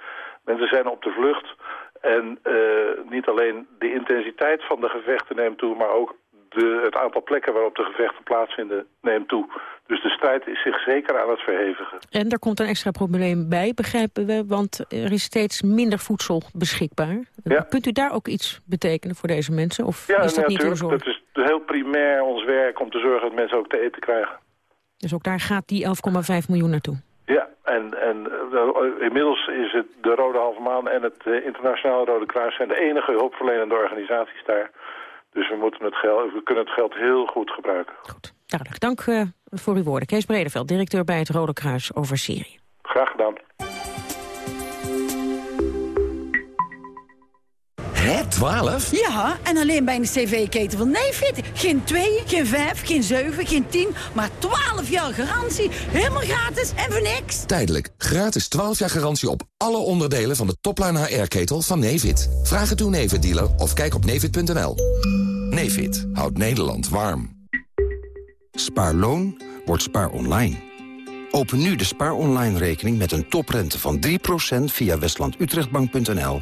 S15: Mensen zijn op de vlucht. En uh, niet alleen de intensiteit van de gevechten neemt toe, maar ook de, het aantal plekken waarop de gevechten plaatsvinden neemt toe. Dus de strijd is zich zeker aan het verhevigen.
S4: En er komt een extra probleem bij, begrijpen we, want er is steeds minder voedsel beschikbaar. Kunt u daar ook iets betekenen voor deze mensen? Of
S15: ja,
S4: is dat niet
S15: uw zorg? Het is heel primair ons werk om te zorgen dat mensen ook te eten krijgen.
S4: Dus ook daar gaat die 11,5 miljoen naartoe?
S15: Ja, en, en uh, inmiddels is het de Rode Halve Maan en het uh, Internationale Rode Kruis zijn de enige hulpverlenende organisaties daar. Dus we, moeten het geld, we kunnen het geld heel goed gebruiken.
S4: Goed, duidelijk. Dank uh, voor uw woorden. Kees Bredeveld, directeur bij het Rode Kruis over Syrië.
S15: Graag gedaan.
S16: Hè, 12?
S17: Ja, en alleen bij een cv-keten van Nefit. Geen 2, geen 5, geen 7, geen 10, maar 12 jaar garantie. Helemaal gratis en voor niks.
S16: Tijdelijk. Gratis 12 jaar garantie op alle onderdelen van de topline HR-ketel van Nefit. Vraag het uw Nefit-dealer of kijk op nefit.nl. Nefit houdt Nederland warm. Spaarloon wordt spaar online. Open nu de Spaar Online rekening met een toprente van 3% via westlandutrechtbank.nl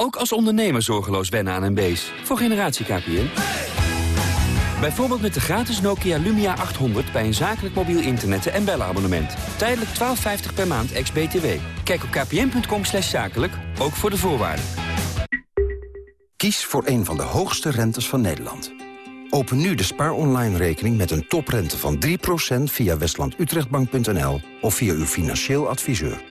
S18: Ook als ondernemer zorgeloos wennen aan MB's. Voor generatie KPN. Bijvoorbeeld met de gratis Nokia Lumia 800 bij een zakelijk mobiel internet- en bellenabonnement. Tijdelijk 12,50 per maand ex-BTW. Kijk op kpn.com zakelijk, ook voor de voorwaarden.
S16: Kies voor een van de hoogste rentes van Nederland. Open nu de Spaar Online rekening met een toprente van 3% via westlandutrechtbank.nl of via uw financieel adviseur.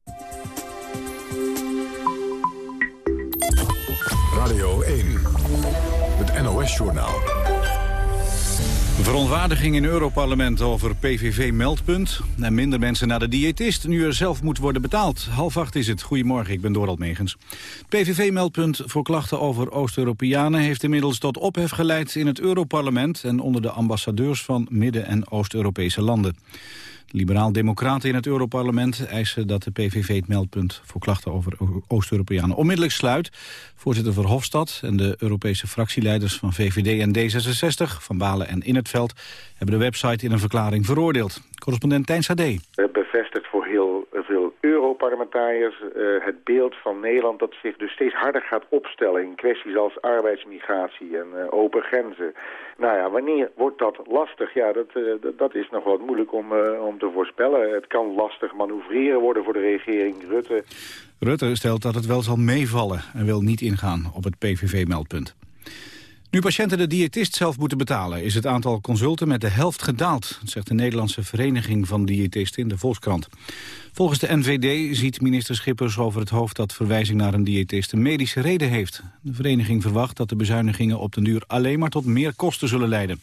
S1: NOS-journaal.
S2: Verontwaardiging in Europarlement over PVV-meldpunt... en minder mensen naar de diëtist nu er zelf moet worden betaald. Half acht is het. Goedemorgen, ik ben Dorald Megens. PVV-meldpunt voor klachten over Oost-Europeanen... heeft inmiddels tot ophef geleid in het Europarlement... en onder de ambassadeurs van Midden- en Oost-Europese landen. Liberaal-democraten in het Europarlement eisen dat de PVV het meldpunt voor klachten over Oost-Europeanen onmiddellijk sluit. Voorzitter Verhofstadt en de Europese fractieleiders van VVD en D66, Van Balen en In het Veld, hebben de website in een verklaring veroordeeld. Correspondent Tijn Sade.
S6: Bevestigt voor heel Europarlementariërs uh, het beeld van Nederland dat zich dus steeds harder gaat opstellen in kwesties als arbeidsmigratie en uh, open grenzen. Nou ja, wanneer wordt dat lastig? Ja, dat, dat, dat, is nog wat moeilijk om, om te voorspellen. Het kan lastig manoeuvreren worden voor de regering Rutte.
S2: Rutte stelt dat het wel zal meevallen en wil niet ingaan op het PVV-meldpunt. Nu patiënten de diëtist zelf moeten betalen... is het aantal consulten met de helft gedaald... zegt de Nederlandse Vereniging van Diëtisten in de Volkskrant. Volgens de NVD ziet minister Schippers over het hoofd... dat verwijzing naar een diëtist een medische reden heeft. De vereniging verwacht dat de bezuinigingen op den duur... alleen maar tot meer kosten zullen leiden.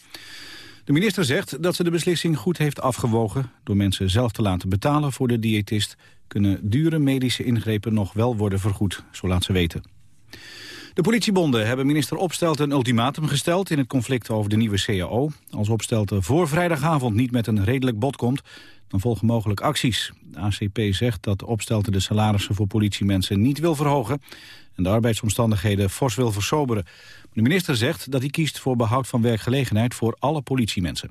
S2: De minister zegt dat ze de beslissing goed heeft afgewogen. Door mensen zelf te laten betalen voor de diëtist... kunnen dure medische ingrepen nog wel worden vergoed, zo laat ze weten. De politiebonden hebben minister Opstelten een ultimatum gesteld... in het conflict over de nieuwe CAO. Als Opstelten voor vrijdagavond niet met een redelijk bod komt... dan volgen mogelijk acties. De ACP zegt dat Opstelten de salarissen voor politiemensen niet wil verhogen... en de arbeidsomstandigheden fors wil versoberen. De minister zegt dat hij kiest voor behoud van werkgelegenheid... voor alle politiemensen.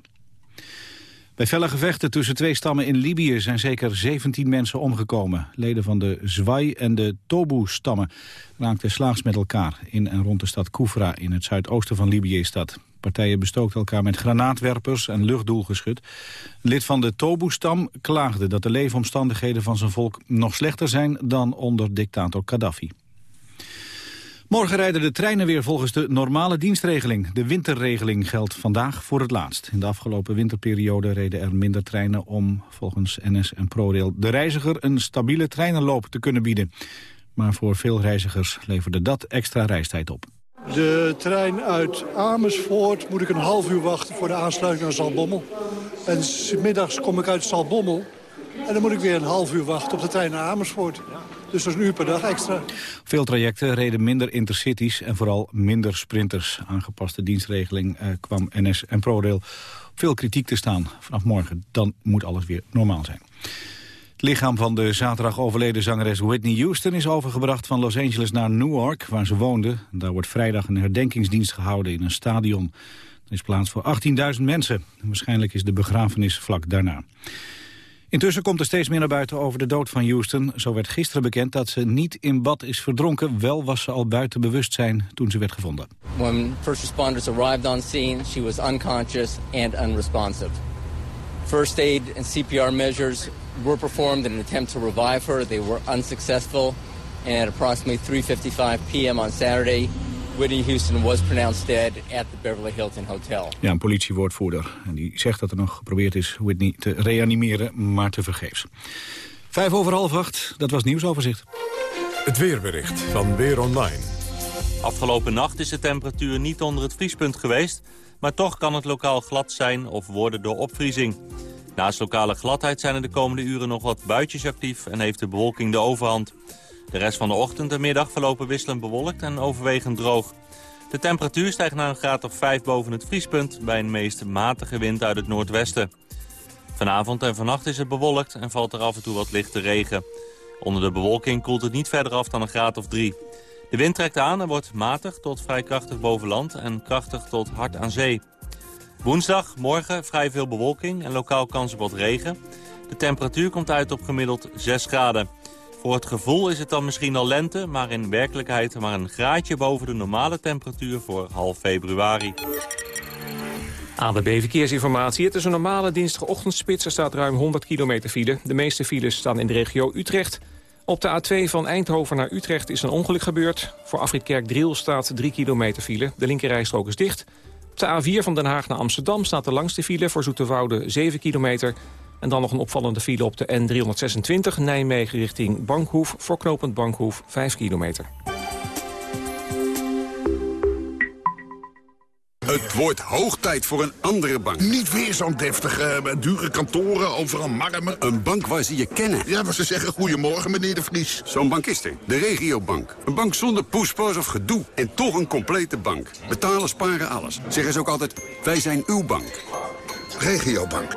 S2: Bij felle gevechten tussen twee stammen in Libië zijn zeker 17 mensen omgekomen. Leden van de Zwai en de Tobu-stammen raakten slaags met elkaar in en rond de stad Koufra in het zuidoosten van Libië is. Partijen bestookten elkaar met granaatwerpers en luchtdoelgeschut. Een lid van de Tobu-stam klaagde dat de leefomstandigheden van zijn volk nog slechter zijn dan onder dictator Gaddafi. Morgen rijden de treinen weer volgens de normale dienstregeling. De winterregeling geldt vandaag voor het laatst. In de afgelopen winterperiode reden er minder treinen om, volgens NS en ProRail, de reiziger een stabiele treinenloop te kunnen bieden. Maar voor veel reizigers leverde dat extra reistijd op.
S19: De trein uit Amersfoort moet ik een half uur wachten voor de aansluiting naar Zalbommel. En middags kom ik uit Zalbommel en dan moet ik weer een half uur wachten op de trein naar Amersfoort. Dus dat is een uur per dag extra.
S2: Veel trajecten reden minder intercities en vooral minder sprinters. Aangepaste dienstregeling eh, kwam NS en ProRail op veel kritiek te staan. Vanaf morgen dan moet alles weer normaal zijn. Het lichaam van de zaterdag overleden zangeres Whitney Houston is overgebracht van Los Angeles naar Newark, waar ze woonde. Daar wordt vrijdag een herdenkingsdienst gehouden in een stadion. Er is plaats voor 18.000 mensen. Waarschijnlijk is de begrafenis vlak daarna. Intussen komt er steeds meer naar buiten over de dood van Houston. Zo werd gisteren bekend dat ze niet in bad is verdronken. Wel was ze al buiten bewustzijn toen ze werd gevonden.
S20: When first responders arrived on scene, she was unconscious and unresponsive. First aid and CPR measures were performed in an attempt to revive her. They were unsuccessful. And at approximately 3.55 p.m. on Saturday, Whitney Houston was pronounced dead at the Beverly Hilton Hotel.
S2: Ja, een politiewoordvoerder. En die zegt dat er nog geprobeerd is Whitney te reanimeren, maar te vergeefs. Vijf over half acht, dat was nieuwsoverzicht.
S1: Het weerbericht van Weer Online.
S21: Afgelopen nacht is de temperatuur niet onder het vriespunt geweest... maar toch kan het lokaal glad zijn of worden door opvriezing. Naast lokale gladheid zijn er de komende uren nog wat buitjes actief... en heeft de bewolking de overhand. De rest van de ochtend en middag verlopen wisselend bewolkt en overwegend droog. De temperatuur stijgt naar een graad of 5 boven het vriespunt... bij een meest matige wind uit het noordwesten. Vanavond en vannacht is het bewolkt en valt er af en toe wat lichte regen. Onder de bewolking koelt het niet verder af dan een graad of 3. De wind trekt aan en wordt matig tot vrij krachtig boven land... en krachtig tot hard aan zee. Woensdag, morgen vrij veel bewolking en lokaal kans op wat regen. De temperatuur komt uit op gemiddeld 6 graden. Voor het gevoel is het dan misschien al lente, maar in werkelijkheid maar een graadje boven de normale temperatuur voor half februari.
S3: ABB Verkeersinformatie. Het is een normale dinsdagochtendspits. Er staat ruim 100 kilometer file. De meeste files staan in de regio Utrecht. Op de A2 van Eindhoven naar Utrecht is een ongeluk gebeurd. Voor Afritkerk Driel staat 3 kilometer file. De linkerrijstrook is dicht. Op de A4 van Den Haag naar Amsterdam staat de langste file... voor Zoeterwoude 7 kilometer. En dan nog een opvallende file op de N326 Nijmegen richting Bankhoef... voor knooppunt Bankhoef 5 kilometer.
S22: Het wordt hoog tijd voor een andere bank. Niet weer zo'n deftige, eh, dure kantoren, overal marmer. Een bank waar ze je kennen. Ja, waar ze zeggen goedemorgen, meneer de Vries. Zo'n bank is er. De regiobank. Een bank zonder poespas of gedoe. En toch een complete bank. Betalen, sparen, alles. Zeggen ze ook altijd, wij zijn uw bank. Regiobank.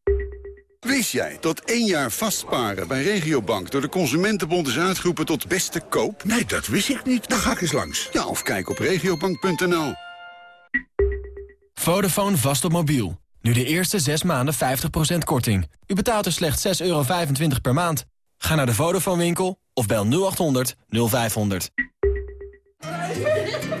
S22: Wist jij dat één jaar vastsparen bij Regiobank door de Consumentenbond is uitgeroepen tot beste koop? Nee, dat wist ik niet. Dan ga ik eens langs. Ja, of kijk op regiobank.nl.
S23: Vodafone vast op mobiel. Nu de eerste 6 maanden 50% korting. U betaalt er slechts 6,25 euro per maand. Ga naar de Vodafone winkel of bel 0800 0500.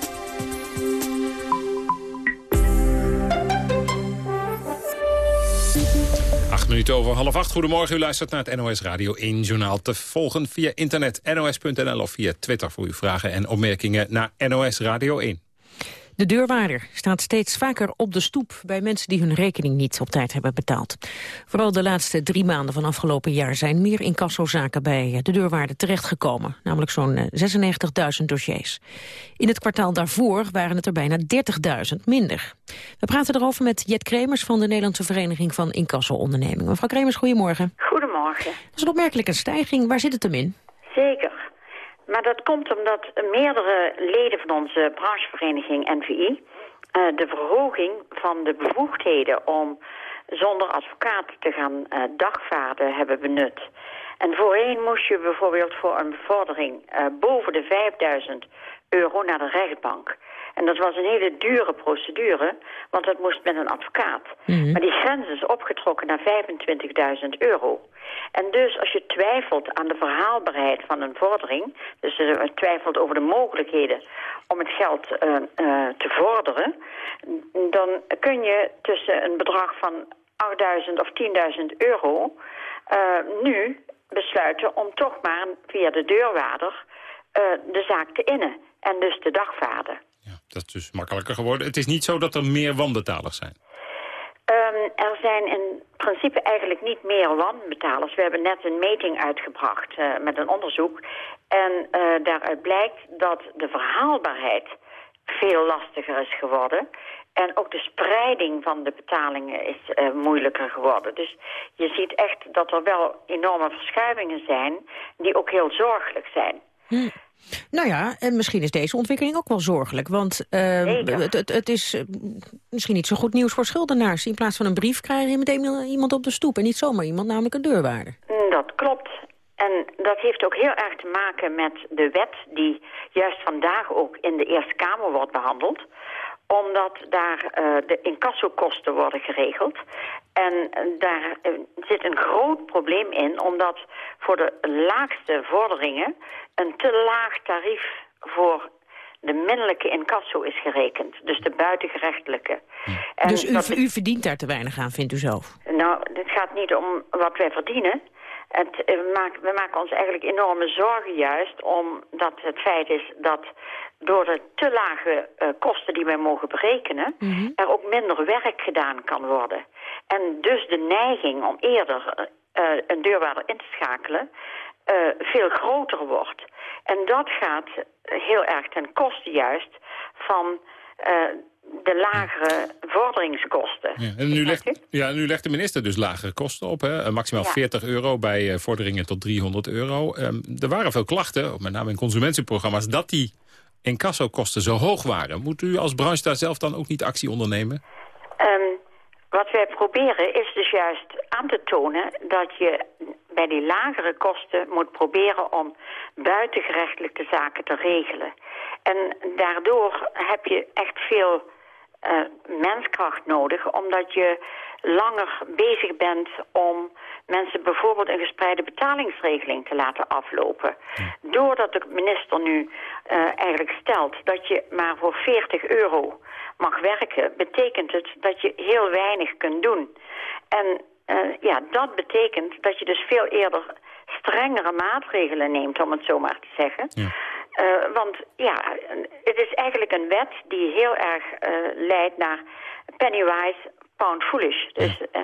S5: Minuten over half acht. Goedemorgen, u luistert naar het NOS Radio 1 Journaal. Te volgen via internet nos.nl of via Twitter voor uw vragen en opmerkingen naar NOS Radio 1.
S4: De deurwaarder staat steeds vaker op de stoep bij mensen die hun rekening niet op tijd hebben betaald. Vooral de laatste drie maanden van afgelopen jaar zijn meer incassozaken bij de deurwaarder terechtgekomen. Namelijk zo'n 96.000 dossiers. In het kwartaal daarvoor waren het er bijna 30.000 minder. We praten erover met Jet Kremers van de Nederlandse Vereniging van Incasso-ondernemingen. Mevrouw Kremers, goedemorgen.
S24: Goedemorgen.
S4: Dat is een opmerkelijke stijging. Waar zit het hem in?
S24: Zeker. Maar dat komt omdat meerdere leden van onze branchevereniging NVI... Uh, de verhoging van de bevoegdheden om zonder advocaat te gaan uh, dagvaarden hebben benut. En voorheen moest je bijvoorbeeld voor een bevordering uh, boven de 5000 euro naar de rechtbank. En dat was een hele dure procedure, want dat moest met een advocaat.
S4: Mhm.
S24: Maar die grens is opgetrokken naar 25.000 euro. En dus als je twijfelt aan de verhaalbaarheid van een vordering... dus je twijfelt over de mogelijkheden om het geld eh, eh, te vorderen... dan kun je tussen een bedrag van 8.000 of 10.000 euro... eh, nu besluiten om toch maar via de deurwaarder de zaak te innen. En dus de dagvaarden.
S5: Dat is dus makkelijker geworden. Het is niet zo dat er meer wanbetalers zijn.
S24: Ehm, er zijn in principe eigenlijk niet meer wanbetalers. We hebben net een meting uitgebracht eh, met een onderzoek. En eh, daaruit blijkt dat de verhaalbaarheid veel lastiger is geworden. En ook de spreiding van de betalingen is eh, moeilijker geworden. Dus je ziet echt dat er wel enorme verschuivingen zijn... die ook heel zorgelijk zijn.
S4: Hm. Nou ja, en misschien is deze ontwikkeling ook wel zorgelijk. Want uh, het, het, het, is uh, misschien niet zo goed nieuws voor schuldenaars. In plaats van een brief krijgen je meteen iemand op de stoep. En niet zomaar iemand, namelijk een deurwaarder.
S24: Dat klopt. En dat heeft ook heel erg te maken met de wet die juist vandaag ook in de Eerste Kamer wordt behandeld omdat daar uh, de incassokosten worden geregeld. En uh, daar uh, zit een groot probleem in, omdat voor de laagste vorderingen een te laag tarief voor de minderlijke incasso is gerekend. Dus de buitengerechtelijke.
S4: En dus u, dat... u verdient daar te weinig aan, vindt u zelf?
S24: Nou, het gaat niet om wat wij verdienen. Het, we, maken, ons eigenlijk enorme zorgen juist omdat het feit is dat door de te lage uh, kosten die wij mogen berekenen... Mm -hmm. er ook minder werk gedaan kan worden. En dus de neiging om eerder uh, een deurwaarder in te schakelen... Uh, veel groter wordt. En dat gaat heel erg ten koste juist van de lagere vorderingskosten.
S5: Ja, en nu legt, ja, nu legt de minister dus lagere kosten op. Hè? Maximaal ja. 40 euro bij uh, vorderingen tot 300 euro. Um, er waren veel klachten, met name in consumentenprogramma's... dat die incassokosten zo hoog waren. Moet u als branche daar zelf dan ook niet actie ondernemen?
S24: Um, wat wij proberen is dus juist aan te tonen dat je bij die lagere kosten moet proberen om buitengerechtelijke zaken te regelen. En daardoor heb je echt veel uh, menskracht nodig, omdat je langer bezig bent om mensen bijvoorbeeld een gespreide betalingsregeling te laten aflopen. Doordat de minister nu uh, eigenlijk stelt dat je maar voor 40 euro mag werken, betekent het dat je heel weinig kunt doen. En uh, ja, dat betekent dat je dus veel eerder strengere maatregelen neemt, om het zo maar te zeggen. Ja. Uh, want ja, het is eigenlijk een wet die heel erg uh, leidt naar pennywise, pound foolish. Dus uh,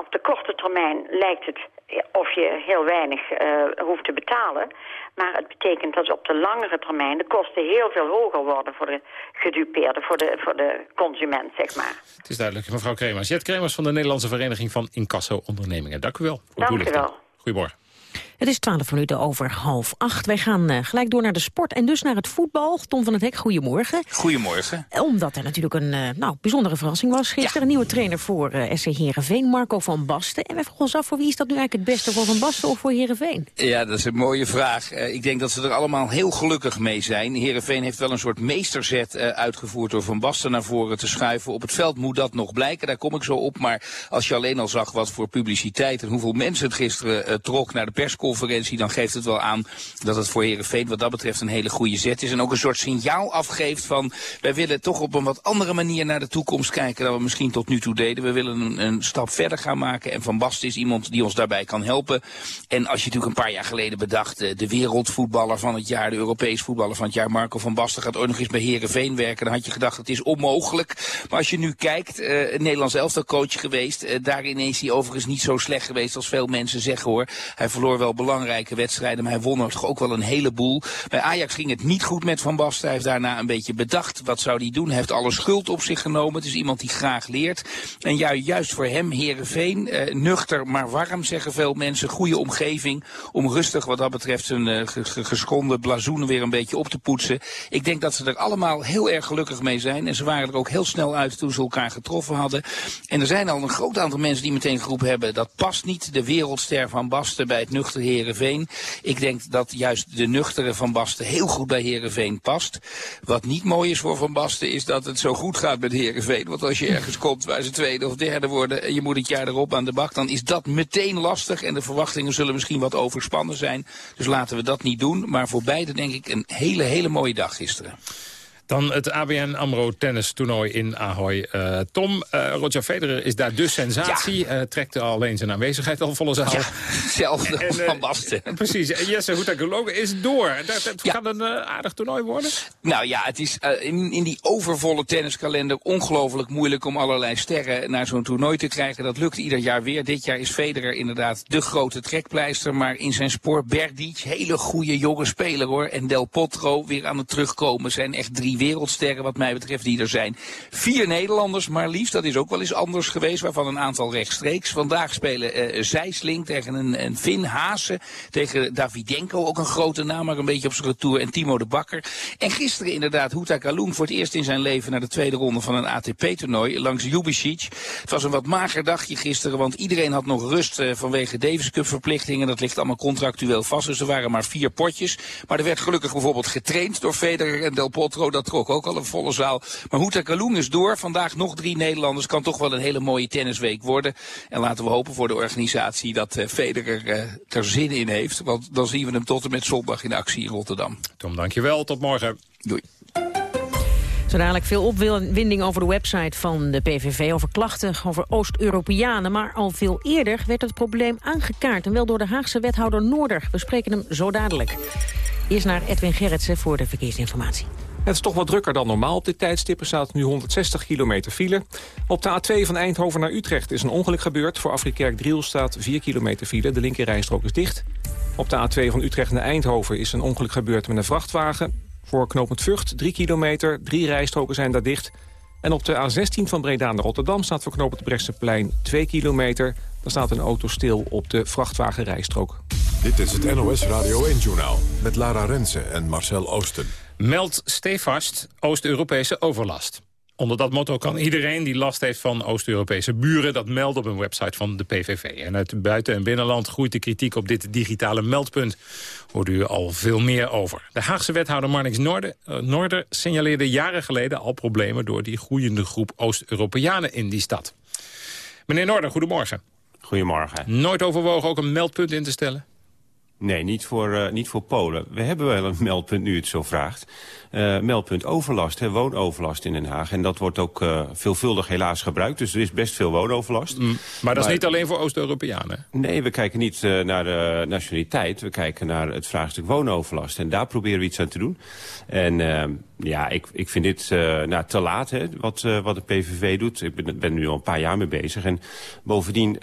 S24: op de korte termijn lijkt het of je heel weinig hoeft te betalen. Maar het betekent dat op de langere termijn de kosten heel veel hoger worden voor de gedupeerde, voor de, voor de consument, zeg maar.
S5: Het is duidelijk, mevrouw Kremers. Jet Kremers van de Nederlandse Vereniging van Incasso-ondernemingen. Dank u wel.
S24: Dank u wel.
S5: Goedemorgen.
S4: Het is twaalf minuten over half acht. Wij gaan uh, gelijk door naar de sport en dus naar het voetbal. Tom van het Hek, goedemorgen.
S25: Goedemorgen.
S4: Omdat er natuurlijk een uh, nou, bijzondere verrassing was gisteren. Ja. Een nieuwe trainer voor uh, SC Heerenveen, Marco van Basten. En wij vroegen ons af, voor wie is dat nu eigenlijk het beste? Voor Van Basten of voor Heerenveen?
S25: Ja, dat is een mooie vraag. ik denk dat ze er allemaal heel gelukkig mee zijn. Heerenveen heeft wel een soort meesterzet uitgevoerd door Van Basten naar voren te schuiven. Op het veld moet dat nog blijken, daar kom ik zo op. Maar als je alleen al zag wat voor publiciteit en hoeveel mensen het gisteren trok naar de persconferentie... dan geeft het wel aan dat het voor Heerenveen wat dat betreft een hele goede zet is. En ook een soort signaal afgeeft van wij willen toch op een wat andere manier naar de toekomst kijken dan we misschien tot nu toe deden. We willen een, een stap verder gaan maken en Van Basten is iemand die ons daarbij kan helpen. En als je natuurlijk een paar jaar geleden bedacht, de wereldvoetballer van het jaar, de Europees voetballer van het jaar, Marco van Basten gaat ook nog eens bij Heerenveen werken. Dan had je gedacht het is onmogelijk. Maar als je nu kijkt, een Nederlands elftal coach geweest, uh, daarin is hij overigens niet zo slecht geweest als veel mensen zeggen hoor. Hij verloor wel belangrijke wedstrijden, maar hij won er toch ook wel een heleboel. Bij Ajax ging het niet goed met Van Basten. Hij heeft daarna een beetje bedacht, wat zou hij doen? Hij heeft alle schuld op zich genomen. Het is iemand die graag leert. En ju juist voor hem, Herenveen, uh, nuchter maar warm, zeggen veel mensen. Goede omgeving om rustig wat dat betreft zijn uh, geschonden blazoenen weer een beetje op te poetsen. Ik denk dat ze er allemaal heel erg gelukkig mee zijn. En ze waren er ook heel snel uit toen ze elkaar getroffen hadden. En er zijn al een groot aantal mensen die meteen geroepen hebben, dat past niet. De wereldster van Basten bij het nuchter Herenveen. Ik denk dat juist de nuchtere Van Basten heel goed bij Herenveen past. Wat niet mooi is voor Van Basten is dat het zo goed gaat met Herenveen. Want als je ergens komt waar ze tweede of derde worden en je moet het jaar erop aan de bak, dan is dat meteen lastig. En de verwachtingen zullen misschien wat overspannen zijn. Dus laten we dat niet doen. Maar voor beide denk ik een hele, hele mooie dag gisteren.
S5: Dan het ABN AMRO tennis toernooi in Ahoy. Uh, Tom, uh, Roger Federer is daar de sensatie. Ja. Uh, trekt alleen zijn aanwezigheid al volle zaal. Ja,
S25: hetzelfde en, van Basten.
S5: Precies. En Jesse Houtageloge is door. Dat, dat ja. gaat een aardig toernooi worden?
S25: Nou ja, het is in, in, die overvolle tenniskalender ongelooflijk moeilijk... om allerlei sterren naar zo'n toernooi te krijgen. Dat lukt ieder jaar weer. Dit jaar is Federer inderdaad de grote trekpleister. Maar in zijn spoor Berdic, hele goede jonge speler hoor. En Del Potro weer aan het terugkomen. Zijn echt drie wereldsterren wat mij betreft die er zijn. Vier Nederlanders maar liefst, dat is ook wel eens anders geweest, waarvan een aantal rechtstreeks. Vandaag spelen uh, Zijsling tegen een, een Finn Haase, tegen Davidenko, ook een grote naam, maar een beetje op zijn retour, en Timo de Bakker. En gisteren inderdaad Huta Kalun voor het eerst in zijn leven naar de tweede ronde van een ATP-toernooi langs Ljubicic. Het was een wat mager dagje gisteren, want iedereen had nog rust uh, vanwege Davis Cup verplichtingen. Dat ligt allemaal contractueel vast, dus er waren maar vier potjes. Maar er werd gelukkig bijvoorbeeld getraind door Federer en Del Potro. Dat trok ook al een volle zaal. Maar Houta Kaloen is door. Vandaag nog drie Nederlanders. Kan toch wel een hele mooie tennisweek worden. En laten we hopen voor de organisatie dat uh, Federer uh, er zin in heeft. Want dan zien we hem tot en met zondag in actie in Rotterdam.
S5: Tom, dankjewel. Tot morgen.
S25: Doei.
S4: Zo dadelijk veel opwinding over de website van de PVV... over klachten over Oost-Europeanen. Maar al veel eerder werd het probleem aangekaart... en wel door de Haagse wethouder Noorder. We spreken hem zo dadelijk. Eerst naar Edwin Gerritsen voor de verkeersinformatie.
S3: Het is toch wat drukker dan normaal op dit tijdstip. Er staat nu 160 kilometer file. Op de A2 van Eindhoven naar Utrecht is een ongeluk gebeurd. Voor Afrikerk-Driel staat 4 kilometer file. De linkerrijstrook is dicht. Op de A2 van Utrecht naar Eindhoven is een ongeluk gebeurd met een vrachtwagen. Voor knooppunt Vught 3 kilometer. Drie rijstroken zijn daar dicht. En op de A16 van Breda naar Rotterdam staat voor knooppunt Bresseplein 2 kilometer. Daar staat een auto stil op de vrachtwagenrijstrook.
S1: Dit is het NOS Radio 1-journaal met Lara Rensen en Marcel Oosten.
S5: Meld stevast Oost-Europese overlast. Onder dat motto kan iedereen die last heeft van Oost-Europese buren... dat melden op een website van de PVV. En uit buiten- en binnenland groeit de kritiek op dit digitale meldpunt. Hoort u al veel meer over. De Haagse wethouder Marnix Noorder, uh, Noorder signaleerde jaren geleden al problemen... door die groeiende groep Oost-Europeanen in die stad. Meneer Noorder, goedemorgen.
S26: Goedemorgen.
S5: Nooit overwogen ook een meldpunt in te stellen?
S26: Nee, niet voor, uh, niet voor Polen. We hebben wel een meldpunt nu het zo vraagt. Uh, meldpunt overlast, hè, woonoverlast in Den Haag. En dat wordt ook uh, veelvuldig helaas gebruikt. Dus er is best veel woonoverlast. Mm,
S5: maar dat maar, is niet alleen voor Oost-Europeanen?
S26: Nee, we kijken niet uh, naar de nationaliteit. We kijken naar het vraagstuk woonoverlast. En daar proberen we iets aan te doen. En ja, ik, ik vind dit nou, te laat, hè, wat, wat de PVV doet. Ik ben, ben nu al een paar jaar mee bezig. En bovendien,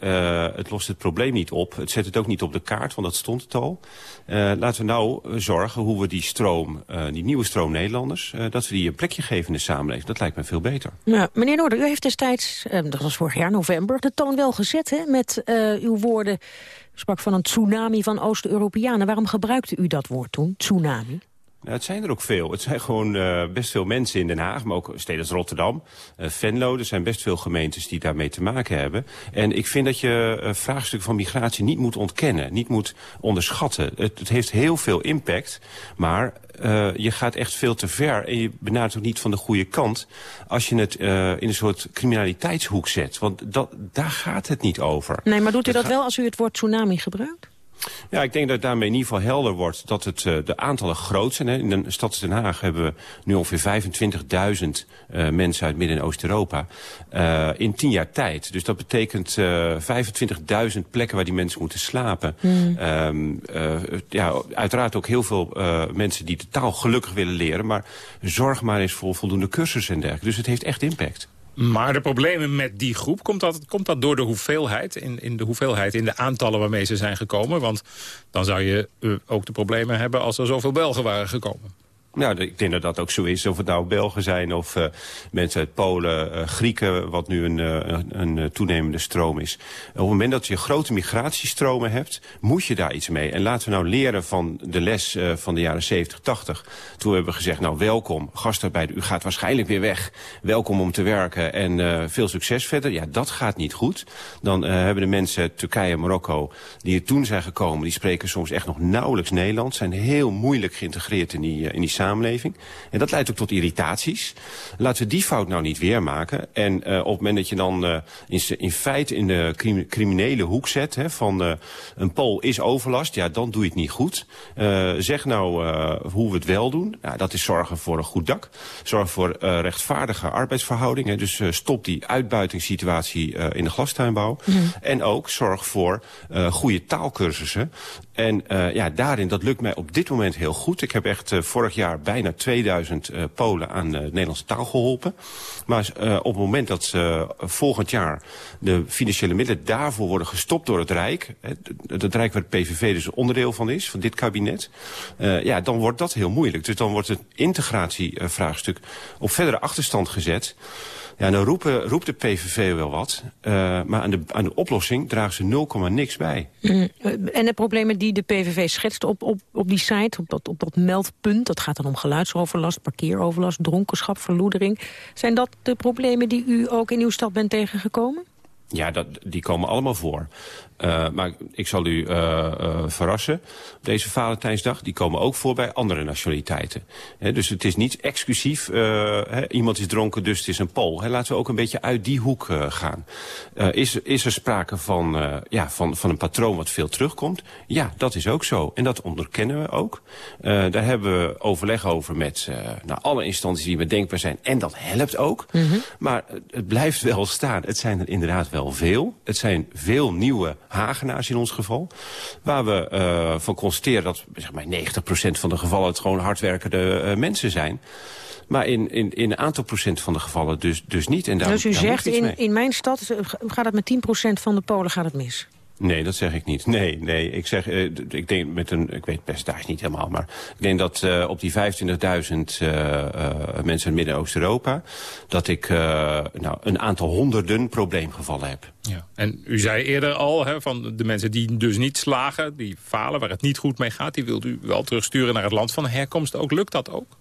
S26: het lost het probleem niet op. Het zet het ook niet op de kaart, want dat stond het al. laten we nou zorgen hoe we die stroom, die nieuwe stroom Nederlanders... Uh, dat we die een plekje geven in de samenleving. Dat lijkt me veel beter.
S4: Meneer Noorder, u heeft destijds, uh, dat was vorig jaar november... de toon wel gezet hè, met uh, uw woorden... U sprak van een tsunami van Oost-Europeanen. Waarom gebruikte u dat woord toen, tsunami?
S26: Nou, het zijn er ook veel. Het zijn gewoon uh, best veel mensen in Den Haag, maar ook steden als Rotterdam, uh, Venlo. Er zijn best veel gemeentes die daarmee te maken hebben. En ik vind dat je uh, vraagstuk van migratie niet moet ontkennen, niet moet onderschatten. Het, het heeft heel veel impact, maar je gaat echt veel te ver. En je benadert ook niet van de goede kant als je het in een soort criminaliteitshoek zet. Want dat, daar gaat het niet over.
S4: Nee, maar doet u dat, dat wel als u het woord tsunami gebruikt?
S26: Ja, ik denk dat daarmee in ieder geval helder wordt dat het, uh, de aantallen groot zijn. Hè. In de stad Den Haag hebben we nu ongeveer 25.000 uh, mensen uit Midden- en Oost-Europa uh, in tien jaar tijd. Dus dat betekent 25.000 plekken waar die mensen moeten slapen. Mm. Um, ja, uiteraard ook heel veel mensen die de taal gelukkig willen leren. Maar zorg maar eens voor voldoende cursussen en dergelijke. Dus het heeft echt impact.
S5: Maar de problemen met die groep, komt dat, komt dat door de hoeveelheid in, in de hoeveelheid, in de aantallen waarmee ze zijn gekomen? Want dan zou je uh, ook de problemen hebben als er zoveel Belgen waren gekomen.
S26: Nou, ik denk dat dat ook zo is. Of het nou Belgen zijn of uh, mensen uit Polen, uh, Grieken... wat nu een, uh, een, een, toenemende stroom is. Op het moment dat je grote migratiestromen hebt... moet je daar iets mee. En laten we nou leren van de les van de jaren 70, 80. Toen hebben we gezegd, nou welkom, gastarbeid, u gaat waarschijnlijk weer weg. Welkom om te werken en veel succes verder. Ja, dat gaat niet goed. Dan hebben de mensen uit Turkije en Marokko... die er toen zijn gekomen, die spreken soms echt nog nauwelijks Nederlands. Zijn heel moeilijk geïntegreerd in die, in die samenleving. En dat leidt ook tot irritaties. Laten we die fout nou niet weer maken. En uh, op het moment dat je dan uh, in, in, feite in de criminele hoek zet... Hè, van uh, een Pool is overlast, ja, dan doe je het niet goed. zeg nou hoe we het wel doen. Nou, dat is zorgen voor een goed dak. Zorg voor rechtvaardige arbeidsverhoudingen. Dus stop die uitbuitingssituatie in de glastuinbouw. Mm. En ook zorg voor goede taalkursussen. En uh, ja, daarin, dat lukt mij op dit moment heel goed. Ik heb echt uh, vorig jaar bijna 2000 uh, Polen aan de Nederlandse taal geholpen. Maar op het moment dat volgend jaar de financiële middelen daarvoor worden gestopt door het Rijk... het, het Rijk waar het PVV dus onderdeel van is, van dit kabinet... ja, dan wordt dat heel moeilijk. Dus dan wordt het integratievraagstuk op verdere achterstand gezet... Ja, nou roepen, roept de PVV wel wat. Uh, maar aan de, aan de oplossing dragen ze 0, niks bij.
S4: Mm. En de problemen die de PVV schetst op, op, op die site, op dat, op dat meldpunt... dat gaat dan om geluidsoverlast, parkeeroverlast, dronkenschap, verloedering... zijn dat de problemen die u ook in uw stad bent tegengekomen?
S26: Ja, dat, die komen allemaal voor. Uh, maar ik zal u uh, uh, verrassen. Deze Valentijnsdag, die komen ook voor bij andere nationaliteiten. He, dus het is niet exclusief, he, iemand is dronken, dus het is een Pool. He, laten we ook een beetje uit die hoek gaan. is, is er sprake van, ja, van, van een patroon wat veel terugkomt? Ja, dat is ook zo. En dat onderkennen we ook. daar hebben we overleg over met nou, alle instanties die denkbaar zijn. En dat helpt ook. Mm -hmm. Maar het blijft wel staan. Het zijn er inderdaad wel veel. Het zijn veel nieuwe Hagenaars in ons geval. Waar we uh, van constateren dat zeg maar 90% van de gevallen het gewoon hardwerkende uh, mensen zijn. Maar in, in, in een aantal procent van de gevallen dus, dus niet. En daar,
S4: dus u
S26: daar
S4: zegt, in, in mijn stad gaat het met 10% van de Polen gaat het mis?
S26: Nee, dat zeg ik niet. Nee, nee. Ik zeg, uh, ik denk met een, ik weet percentage niet helemaal, maar ik denk dat uh, op die 25.000 uh, mensen in Midden-Oost-Europa, dat ik nou, een aantal honderden probleemgevallen heb.
S5: Ja. En u zei eerder al, hè, van de mensen die dus niet slagen, die falen, waar het niet goed mee gaat, die wilt u wel terugsturen naar het land van herkomst. Ook lukt dat ook?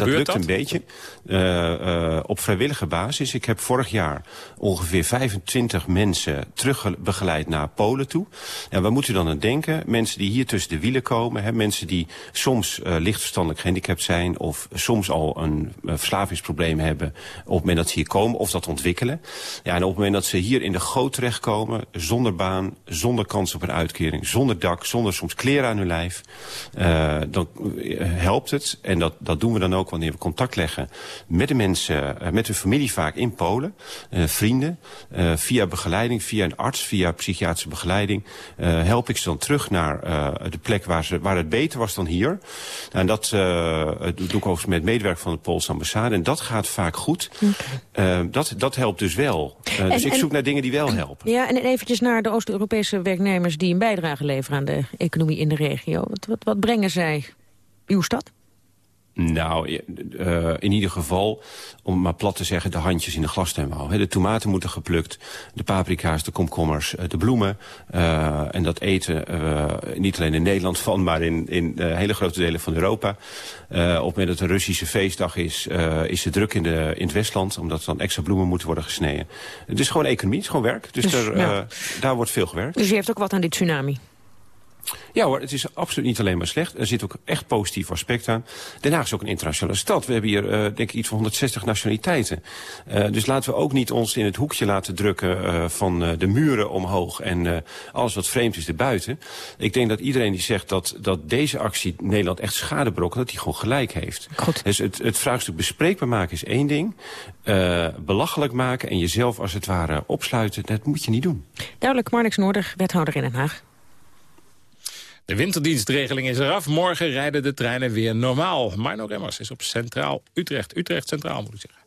S26: Gebeurt dat lukt een beetje. Uh, uh, op vrijwillige basis. Ik heb vorig jaar ongeveer 25 mensen terugbegeleid naar Polen toe. Ja, waar moet u dan aan denken? Mensen die hier tussen de wielen komen. Hè, mensen die soms uh, lichtverstandelijk gehandicapt zijn... of soms al een verslavingsprobleem hebben op het moment dat ze hier komen... of dat ontwikkelen. Ja, en op het moment dat ze hier in de goot terechtkomen... zonder baan, zonder kans op een uitkering, zonder dak... zonder soms kleren aan hun lijf... dan helpt het. En dat, dat doen we dan ook ook wanneer we contact leggen met de mensen, uh, met hun familie vaak in Polen. Uh, vrienden, uh, via begeleiding, via een arts, via psychiatrische begeleiding... help ik ze dan terug naar de plek waar, ze, waar het beter was dan hier. En dat doe ik ook met medewerker van de Poolse ambassade. En dat gaat vaak goed. Okay. dat, dat helpt dus wel. En, dus ik zoek naar dingen die wel helpen.
S4: Ja, en eventjes naar de Oost-Europese werknemers... die een bijdrage leveren aan de economie in de regio. Wat, wat, wat brengen zij uw stad?
S26: Nou, uh, in ieder geval, om maar plat te zeggen, de handjes in de glastuinbouw. De tomaten moeten geplukt, de paprika's, de komkommers, de bloemen. Uh, en dat eten uh, niet alleen in Nederland van, maar in, in hele grote delen van Europa. op het moment dat een Russische feestdag is, is het druk in, de, in het Westland. Omdat er dan extra bloemen moeten worden gesneden. Het is gewoon economie, het is gewoon werk. Dus, dus er, ja. daar wordt veel gewerkt.
S4: Dus je heeft ook wat aan dit tsunami?
S26: Ja hoor, het is absoluut niet alleen maar slecht. Er zit ook echt positief aspect aan. Den Haag is ook een internationale stad. We hebben hier uh, denk ik iets van 160 nationaliteiten. Uh, dus laten we ook niet ons in het hoekje laten drukken uh, van de muren omhoog... en alles wat vreemd is erbuiten. Ik denk dat iedereen die zegt dat, dat deze actie Nederland echt schade brokkelt... dat hij gewoon gelijk heeft.
S4: Goed.
S26: Dus het, het vraagstuk bespreekbaar maken is één ding. belachelijk maken en jezelf als het ware opsluiten, dat moet je niet doen.
S4: Duidelijk, Marnix Noorder, wethouder in Den Haag.
S5: De winterdienstregeling is eraf. Morgen rijden de treinen weer normaal. Marno Remmers is op Centraal Utrecht. Utrecht Centraal moet ik zeggen.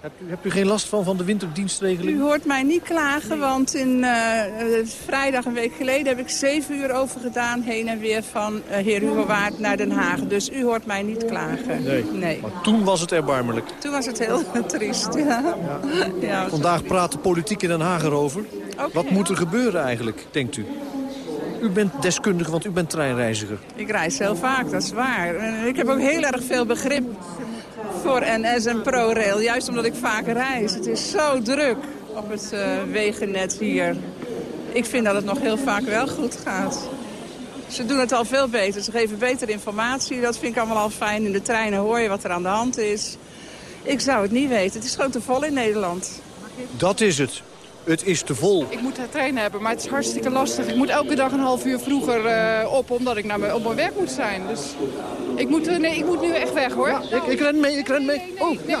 S27: Hebt u, hebt u geen last van, van de winterdienstregeling?
S28: U hoort mij niet klagen, want in uh, vrijdag een week geleden heb ik zeven uur over gedaan heen en weer van uh, Heer Hugo Waard naar Den Haag. Dus u hoort mij niet klagen.
S27: Nee.
S28: nee.
S27: Maar toen was het erbarmelijk.
S28: Toen was het heel triest, ja. ja.
S27: ja. Vandaag praat de politiek in Den Haag erover. Okay, Wat moet er gebeuren eigenlijk, denkt u? U bent deskundige, want u bent treinreiziger.
S28: Ik reis heel vaak, dat is waar. Ik heb ook heel erg veel begrip voor NS en ProRail. Juist omdat ik vaak reis. Het is zo druk op het uh, wegennet hier. Ik vind dat het nog heel vaak wel goed gaat. Ze doen het al veel beter. Ze geven betere informatie. Dat vind ik allemaal al fijn. In de treinen hoor je wat er aan de hand is. Ik zou het niet weten. Het is gewoon te vol in Nederland.
S27: Dat is het. Het is te vol.
S29: Ik moet het trein hebben, maar het is hartstikke lastig. Ik moet elke dag een half uur vroeger uh, op, omdat ik naar mijn, op mijn werk moet zijn. Dus ik moet, uh, nee, ik moet nu echt weg, hoor.
S27: Ja, ik, ik, ren mee, ik ren mee. Nee, nee, oh, ja.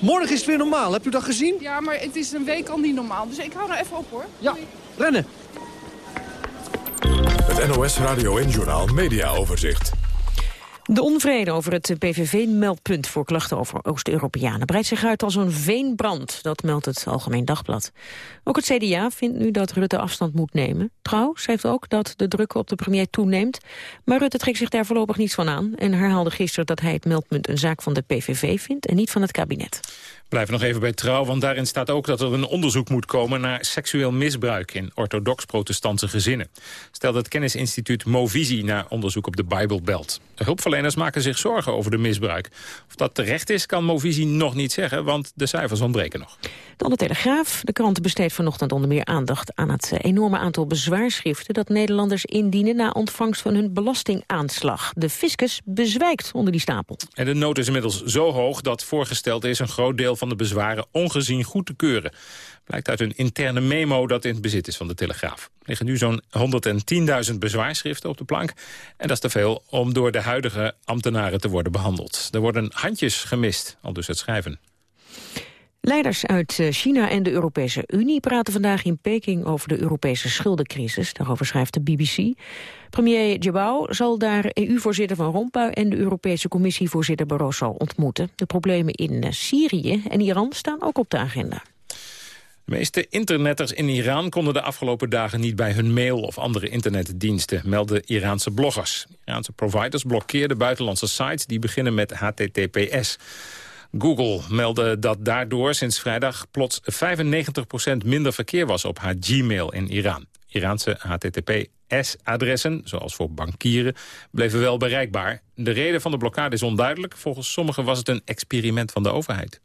S27: Morgen is het weer normaal. Hebt u dat gezien?
S29: Ja, maar het is een week al niet normaal. Dus ik hou nou even op, hoor.
S27: Ja, rennen.
S1: Het NOS Radio en Journaal Media Overzicht.
S4: De onvrede over het PVV-meldpunt voor klachten over Oost-Europeanen breidt zich uit als een veenbrand. Dat meldt het Algemeen Dagblad. Ook het CDA vindt nu dat Rutte afstand moet nemen. Trouw schrijft ook dat de druk op de premier toeneemt. Maar Rutte trekt zich daar voorlopig niets van aan... en herhaalde gisteren dat hij het meldpunt een zaak van de PVV vindt... en niet van het kabinet.
S5: Blijven nog even bij trouw, want daarin staat ook dat er een onderzoek moet komen naar seksueel misbruik in orthodox-protestantse gezinnen. Stelt het kennisinstituut Movisie naar onderzoek op de Bijbelbelt. Hulpverleners maken zich zorgen over de misbruik. Of dat terecht is, kan Movisie nog niet zeggen, want de cijfers ontbreken nog.
S4: Dan de Telegraaf. De krant besteedt vanochtend onder meer aandacht aan het enorme aantal bezwaarschriften dat Nederlanders indienen na ontvangst van hun belastingaanslag. De fiscus bezwijkt onder die stapel.
S5: En de nood is inmiddels zo hoog dat voorgesteld is een groot deel van de bezwaren ongezien goed te keuren. Blijkt uit een interne memo dat in het bezit is van de Telegraaf. Er liggen nu zo'n 110.000 bezwaarschriften op de plank. En dat is te veel om door de huidige ambtenaren te worden behandeld. Er worden handjes gemist, al dus het schrijven.
S4: Leiders uit China en de Europese Unie praten vandaag in Peking over de Europese schuldencrisis. Daarover schrijft de BBC. Premier Jiabao zal daar EU-voorzitter Van Rompuy en de Europese Commissievoorzitter Barroso ontmoeten. De problemen in Syrië en Iran staan ook op de agenda.
S5: De meeste internetters in Iran konden de afgelopen dagen niet bij hun mail of andere internetdiensten, melden Iraanse bloggers. Iraanse providers blokkeerden buitenlandse sites die beginnen met HTTPS. Google meldde dat daardoor sinds vrijdag plots 95% minder verkeer was op haar Gmail in Iran. Iraanse HTTPS-adressen, zoals voor bankieren, bleven wel bereikbaar. De reden van de blokkade is onduidelijk. Volgens sommigen was het een experiment van de overheid.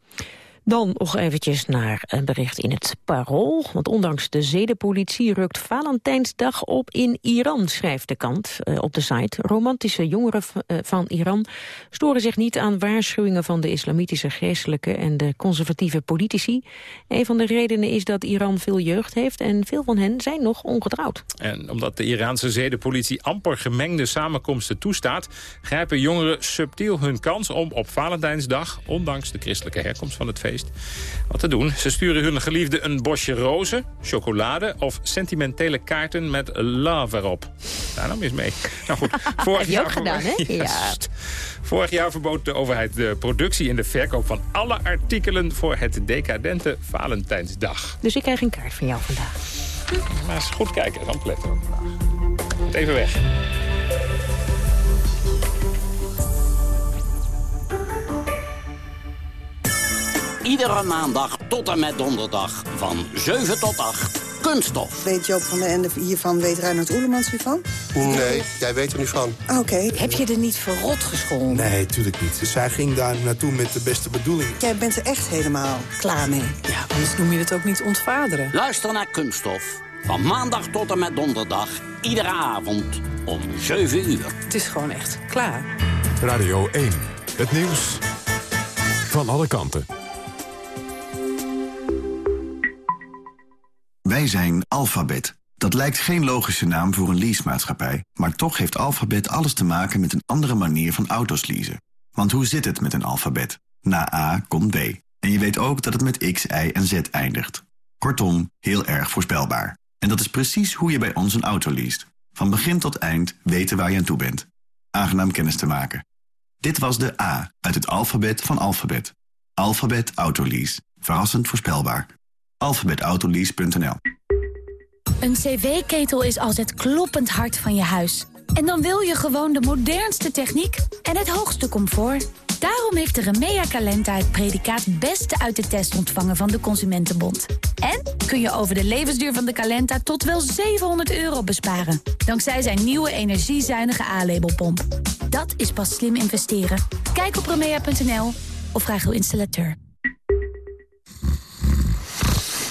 S4: Dan nog eventjes naar een bericht in het Parool. Want ondanks de zedenpolitie rukt Valentijnsdag op in Iran, schrijft de kant uh, op de site. Romantische jongeren uh, van Iran storen zich niet aan waarschuwingen van de islamitische geestelijke en de conservatieve politici. Een van de redenen is dat Iran veel jeugd heeft en veel van hen zijn nog ongetrouwd.
S5: En omdat de Iraanse zedenpolitie amper gemengde samenkomsten toestaat, grijpen jongeren subtiel hun kans om op Valentijnsdag, ondanks de christelijke herkomst van het feest, wat te doen. Ze sturen hun geliefde een bosje rozen, chocolade of sentimentele kaarten met love erop. Daar nam eens mee. Nou goed,
S4: vorig jaar ook gedaan, hè? Ja.
S5: Vorig jaar verbood de overheid de productie en de verkoop van alle artikelen voor het decadente Valentijnsdag.
S4: Dus ik krijg een kaart van jou vandaag.
S5: Maar eens goed kijken, dan pletten we vandaag. Even weg.
S30: Iedere maandag tot en met donderdag van 7 tot 8. Kunststof.
S31: Weet Joop van de Ende hiervan, weet Reinhard Oelemans hiervan?
S32: Nee, jij weet er niet van.
S31: Oké.
S33: Heb je er niet verrot gescholden?
S32: Nee, tuurlijk niet. Zij ging daar naartoe met de beste bedoelingen.
S31: Jij bent er echt helemaal klaar mee.
S33: Ja, anders noem je het ook niet ontvaderen.
S30: Luister naar Kunststof. Van maandag tot en met donderdag. Iedere avond om 7 uur.
S33: Het is gewoon echt klaar.
S1: Radio 1. Het nieuws van alle kanten.
S34: Wij zijn Alphabet. Dat lijkt geen logische naam voor een leasemaatschappij... maar toch heeft Alphabet alles te maken met een andere manier van auto's leasen. Want hoe zit het met een alfabet? Na A komt B. En je weet ook dat het met X, Y en Z eindigt. Kortom, heel erg voorspelbaar. En dat is precies hoe je bij ons een auto leest. Van begin tot eind weten waar je aan toe bent. Aangenaam kennis te maken. Dit was de A uit het alfabet van Alphabet. Alphabet Autolease. Verrassend voorspelbaar. alphabetautolease.nl
S35: Een cv-ketel is als het kloppend hart van je huis. En dan wil je gewoon de modernste techniek en het hoogste comfort. Daarom heeft de Remea Calenta het predicaat Beste uit de test ontvangen van de Consumentenbond. En kun je over de levensduur van de Calenta tot wel 700 euro besparen. Dankzij zijn nieuwe energiezuinige A-labelpomp. Dat is pas slim investeren. Kijk op remea.nl of vraag uw installateur.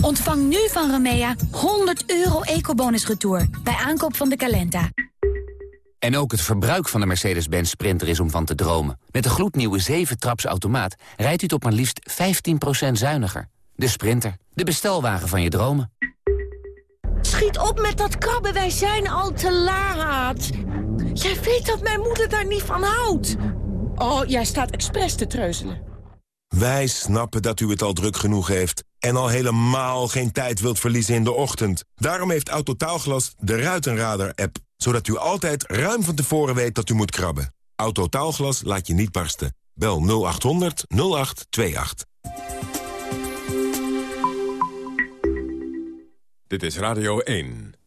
S35: Ontvang nu van Remea 100 euro ecobonus retour bij aankoop van de Calenta.
S36: En ook het verbruik van de Mercedes-Benz Sprinter is om van te dromen. Met de gloednieuwe 7-traps automaat rijdt u tot maar liefst 15% zuiniger. De Sprinter, de bestelwagen van je dromen.
S37: Schiet op met dat krabben, wij zijn al te laat. Jij weet dat mijn moeder daar niet van houdt. Oh, jij staat expres te treuzelen.
S38: Wij snappen dat u het al druk genoeg heeft... en al helemaal geen tijd wilt verliezen in de ochtend. Daarom heeft Autotaalglas de Ruitenradar-app... zodat u altijd ruim van tevoren weet dat u moet krabben. Autotaalglas laat je niet barsten. Bel 0800 0828.
S1: Dit is Radio 1.